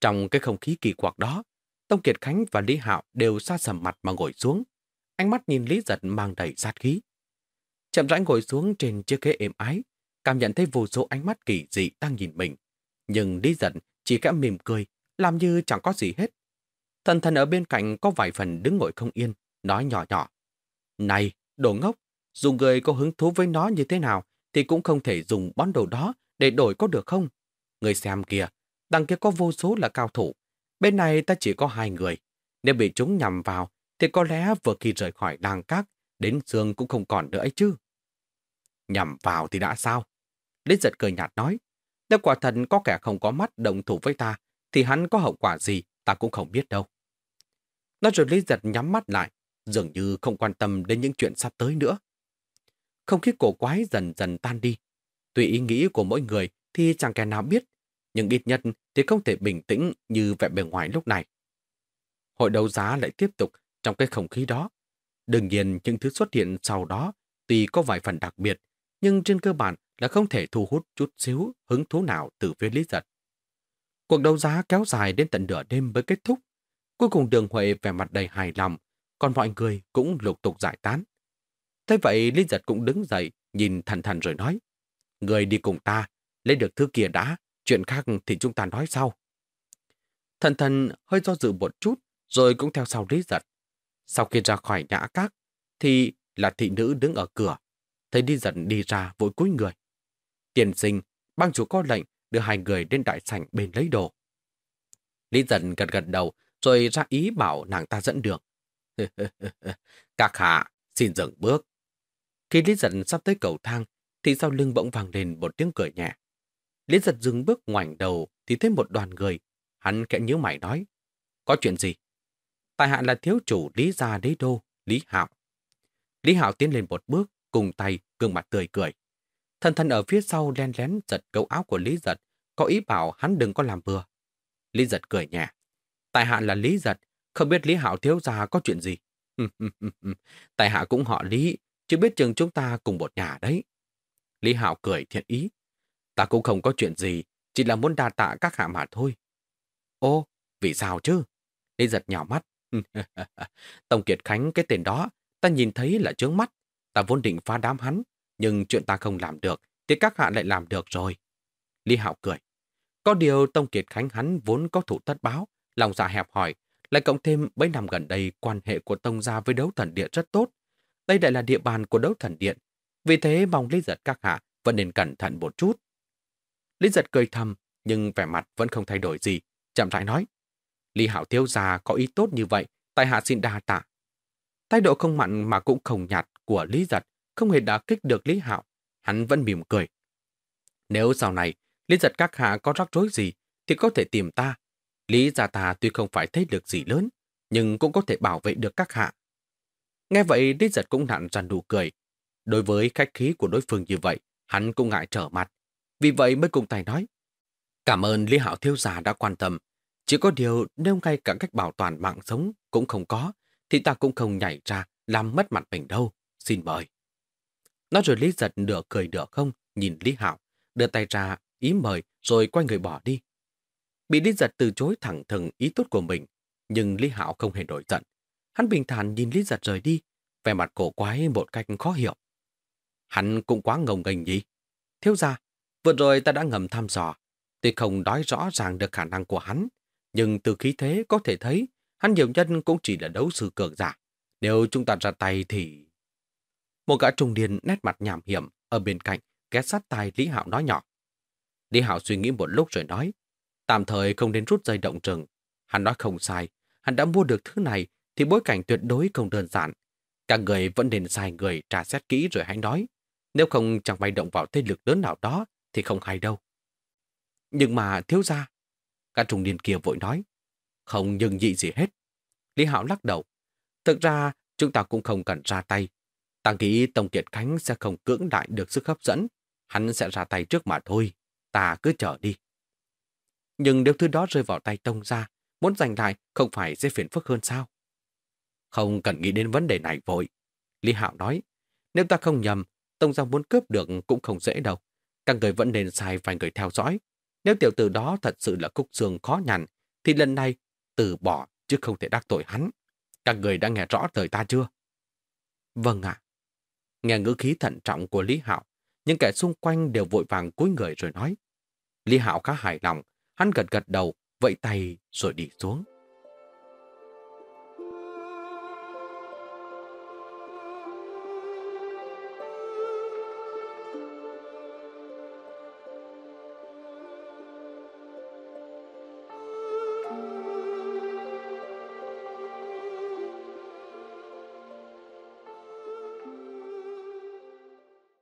Trong cái không khí kỳ quặc đó, Tông Kiệt Khánh và Lý Hạo đều xa sầm mặt mà ngồi xuống. Ánh mắt nhìn Lý Giật mang đầy sát khí. Chậm rãi ngồi xuống trên chiếc ghế êm ái, cảm nhận thấy vô số ánh mắt kỳ dị đang nhìn mình. Nhưng Lý Giật chỉ kẽ mỉm cười, làm như chẳng có gì hết. Thần thần ở bên cạnh có vài phần đứng ngồi không yên, nói nhỏ nhỏ. Này, đồ ngốc, dù người có hứng thú với nó như thế nào, thì cũng không thể dùng món đồ đó để đổi có được không? Người xem kìa, đằng kia có vô số là cao thủ. Bên này ta chỉ có hai người. Nếu bị chúng nhầm vào, thì có lẽ vừa khi rời khỏi làng các, đến xương cũng không còn nữa ấy chứ. Nhầm vào thì đã sao? Lý giật cười nhạt nói, nếu quả thật có kẻ không có mắt đồng thủ với ta, thì hắn có hậu quả gì ta cũng không biết đâu. Nói rồi Lý giật nhắm mắt lại, dường như không quan tâm đến những chuyện sắp tới nữa. Không khí cổ quái dần dần tan đi. Tùy ý nghĩ của mỗi người thì chẳng kẻ nào biết, nhưng ít nhất thì không thể bình tĩnh như vẻ bề ngoài lúc này. Hội đấu giá lại tiếp tục trong cái không khí đó. Đương nhiên những thứ xuất hiện sau đó tuy có vài phần đặc biệt, nhưng trên cơ bản là không thể thu hút chút xíu hứng thú nào từ phía Lý Giật. Cuộc đấu giá kéo dài đến tận nửa đêm mới kết thúc. Cuối cùng đường Huệ vẻ mặt đầy hài lòng, còn mọi người cũng lục tục giải tán. Thế vậy Lý Giật cũng đứng dậy, nhìn thần thần rồi nói, Người đi cùng ta, lấy được thứ kia đã, chuyện khác thì chúng ta nói sau. Thần thần hơi do dự một chút, rồi cũng theo sau Lý Giật. Sau khi ra khỏi nhã các, thì là thị nữ đứng ở cửa, thấy đi dần đi ra vội cúi người. Tiền sinh, băng chủ có lệnh đưa hai người đến đại sảnh bên lấy đồ. Lý Giật gật gật đầu, rồi ra ý bảo nàng ta dẫn đường. Các hạ, xin dừng bước. Khi Lý Giật sắp tới cầu thang, thì sau lưng bỗng vang lên một tiếng cười nhẹ. Lý Giật dừng bước ngoảnh đầu thì thấy một đoàn người. Hắn kẽ nhíu mày nói. Có chuyện gì? tài hạ là thiếu chủ Lý Gia Đế Đô, Lý Hạo. Lý Hạo tiến lên một bước, cùng tay, gương mặt tươi cười. Thần thần ở phía sau len lén giật cấu áo của Lý Giật, có ý bảo hắn đừng có làm bừa. Lý Giật cười nhẹ. Tài hạ là Lý Giật, không biết Lý Hạo thiếu gia có chuyện gì. Tài hạ cũng họ Lý, chứ biết chừng chúng ta cùng một nhà đấy. Lý Hạo cười thiện ý. Ta cũng không có chuyện gì, chỉ là muốn đa tạ các hạ mà thôi. Ô, vì sao chứ? Lý giật nhỏ mắt. Tổng Kiệt Khánh cái tên đó, ta nhìn thấy là trướng mắt. Ta vốn định phá đám hắn, nhưng chuyện ta không làm được, thì các hạ lại làm được rồi. Lý Hạo cười. Có điều Tông Kiệt Khánh hắn vốn có thủ tất báo, lòng dạ hẹp hỏi, lại cộng thêm mấy năm gần đây quan hệ của Tông Gia với đấu thần điện rất tốt. Đây lại là địa bàn của đấu thần điện. Vì thế mong Lý Giật các hạ vẫn nên cẩn thận một chút. Lý Giật cười thầm, nhưng vẻ mặt vẫn không thay đổi gì, chậm rãi nói. Lý Hạo thiếu gia có ý tốt như vậy, tại hạ xin đa tạ. Thái độ không mặn mà cũng không nhạt của Lý Giật không hề đã kích được Lý Hạo. Hắn vẫn mỉm cười. Nếu sau này Lý Giật các hạ có rắc rối gì thì có thể tìm ta. Lý gia ta tuy không phải thế được gì lớn, nhưng cũng có thể bảo vệ được các hạ. Nghe vậy Lý Giật cũng nặn ra nụ cười. Đối với khách khí của đối phương như vậy, hắn cũng ngại trở mặt. Vì vậy mới cùng tay nói. Cảm ơn Lý Hạo Thiếu Gia đã quan tâm. Chỉ có điều nếu ngay cả cách bảo toàn mạng sống cũng không có, thì ta cũng không nhảy ra làm mất mặt mình đâu. Xin mời. Nói rồi Lý giật nửa cười nửa không, nhìn Lý Hạo, đưa tay ra, ý mời, rồi quay người bỏ đi. Bị Lý giật từ chối thẳng thừng ý tốt của mình, nhưng Lý Hạo không hề nổi giận. Hắn bình thản nhìn Lý giật rời đi, vẻ mặt cổ quái một cách khó hiểu. Hắn cũng quá ngồng nghênh gì? Thiếu ra, vừa rồi ta đã ngầm thăm dò. Tuy không nói rõ ràng được khả năng của hắn, nhưng từ khí thế có thể thấy hắn nhiều nhân cũng chỉ là đấu sư cường giả. Nếu chúng ta ra tay thì... Một gã trung niên nét mặt nhảm hiểm ở bên cạnh ghé sát tai Lý Hạo nói nhỏ. Lý Hạo suy nghĩ một lúc rồi nói, tạm thời không nên rút dây động rừng. Hắn nói không sai, hắn đã mua được thứ này thì bối cảnh tuyệt đối không đơn giản. Các người vẫn nên sai người trả xét kỹ rồi hãy nói. Nếu không chẳng may động vào thế lực lớn nào đó thì không hay đâu. Nhưng mà thiếu ra. Các trung niên kia vội nói. Không nhưng dị gì hết. Lý Hạo lắc đầu. Thực ra chúng ta cũng không cần ra tay. Ta nghĩ Tông Kiệt Khánh sẽ không cưỡng đại được sức hấp dẫn. Hắn sẽ ra tay trước mà thôi. Ta cứ chờ đi. Nhưng nếu thứ đó rơi vào tay Tông ra, muốn giành lại không phải sẽ phiền phức hơn sao? Không cần nghĩ đến vấn đề này vội. Lý Hạo nói, nếu ta không nhầm, Tông gia muốn cướp được cũng không dễ đâu. Các người vẫn nên sai vài người theo dõi. Nếu tiểu tử đó thật sự là cúc xương khó nhằn, thì lần này từ bỏ chứ không thể đắc tội hắn. Các người đã nghe rõ lời ta chưa? Vâng ạ. Nghe ngữ khí thận trọng của Lý Hạo, những kẻ xung quanh đều vội vàng cúi người rồi nói. Lý Hạo khá hài lòng, hắn gật gật đầu, vẫy tay rồi đi xuống.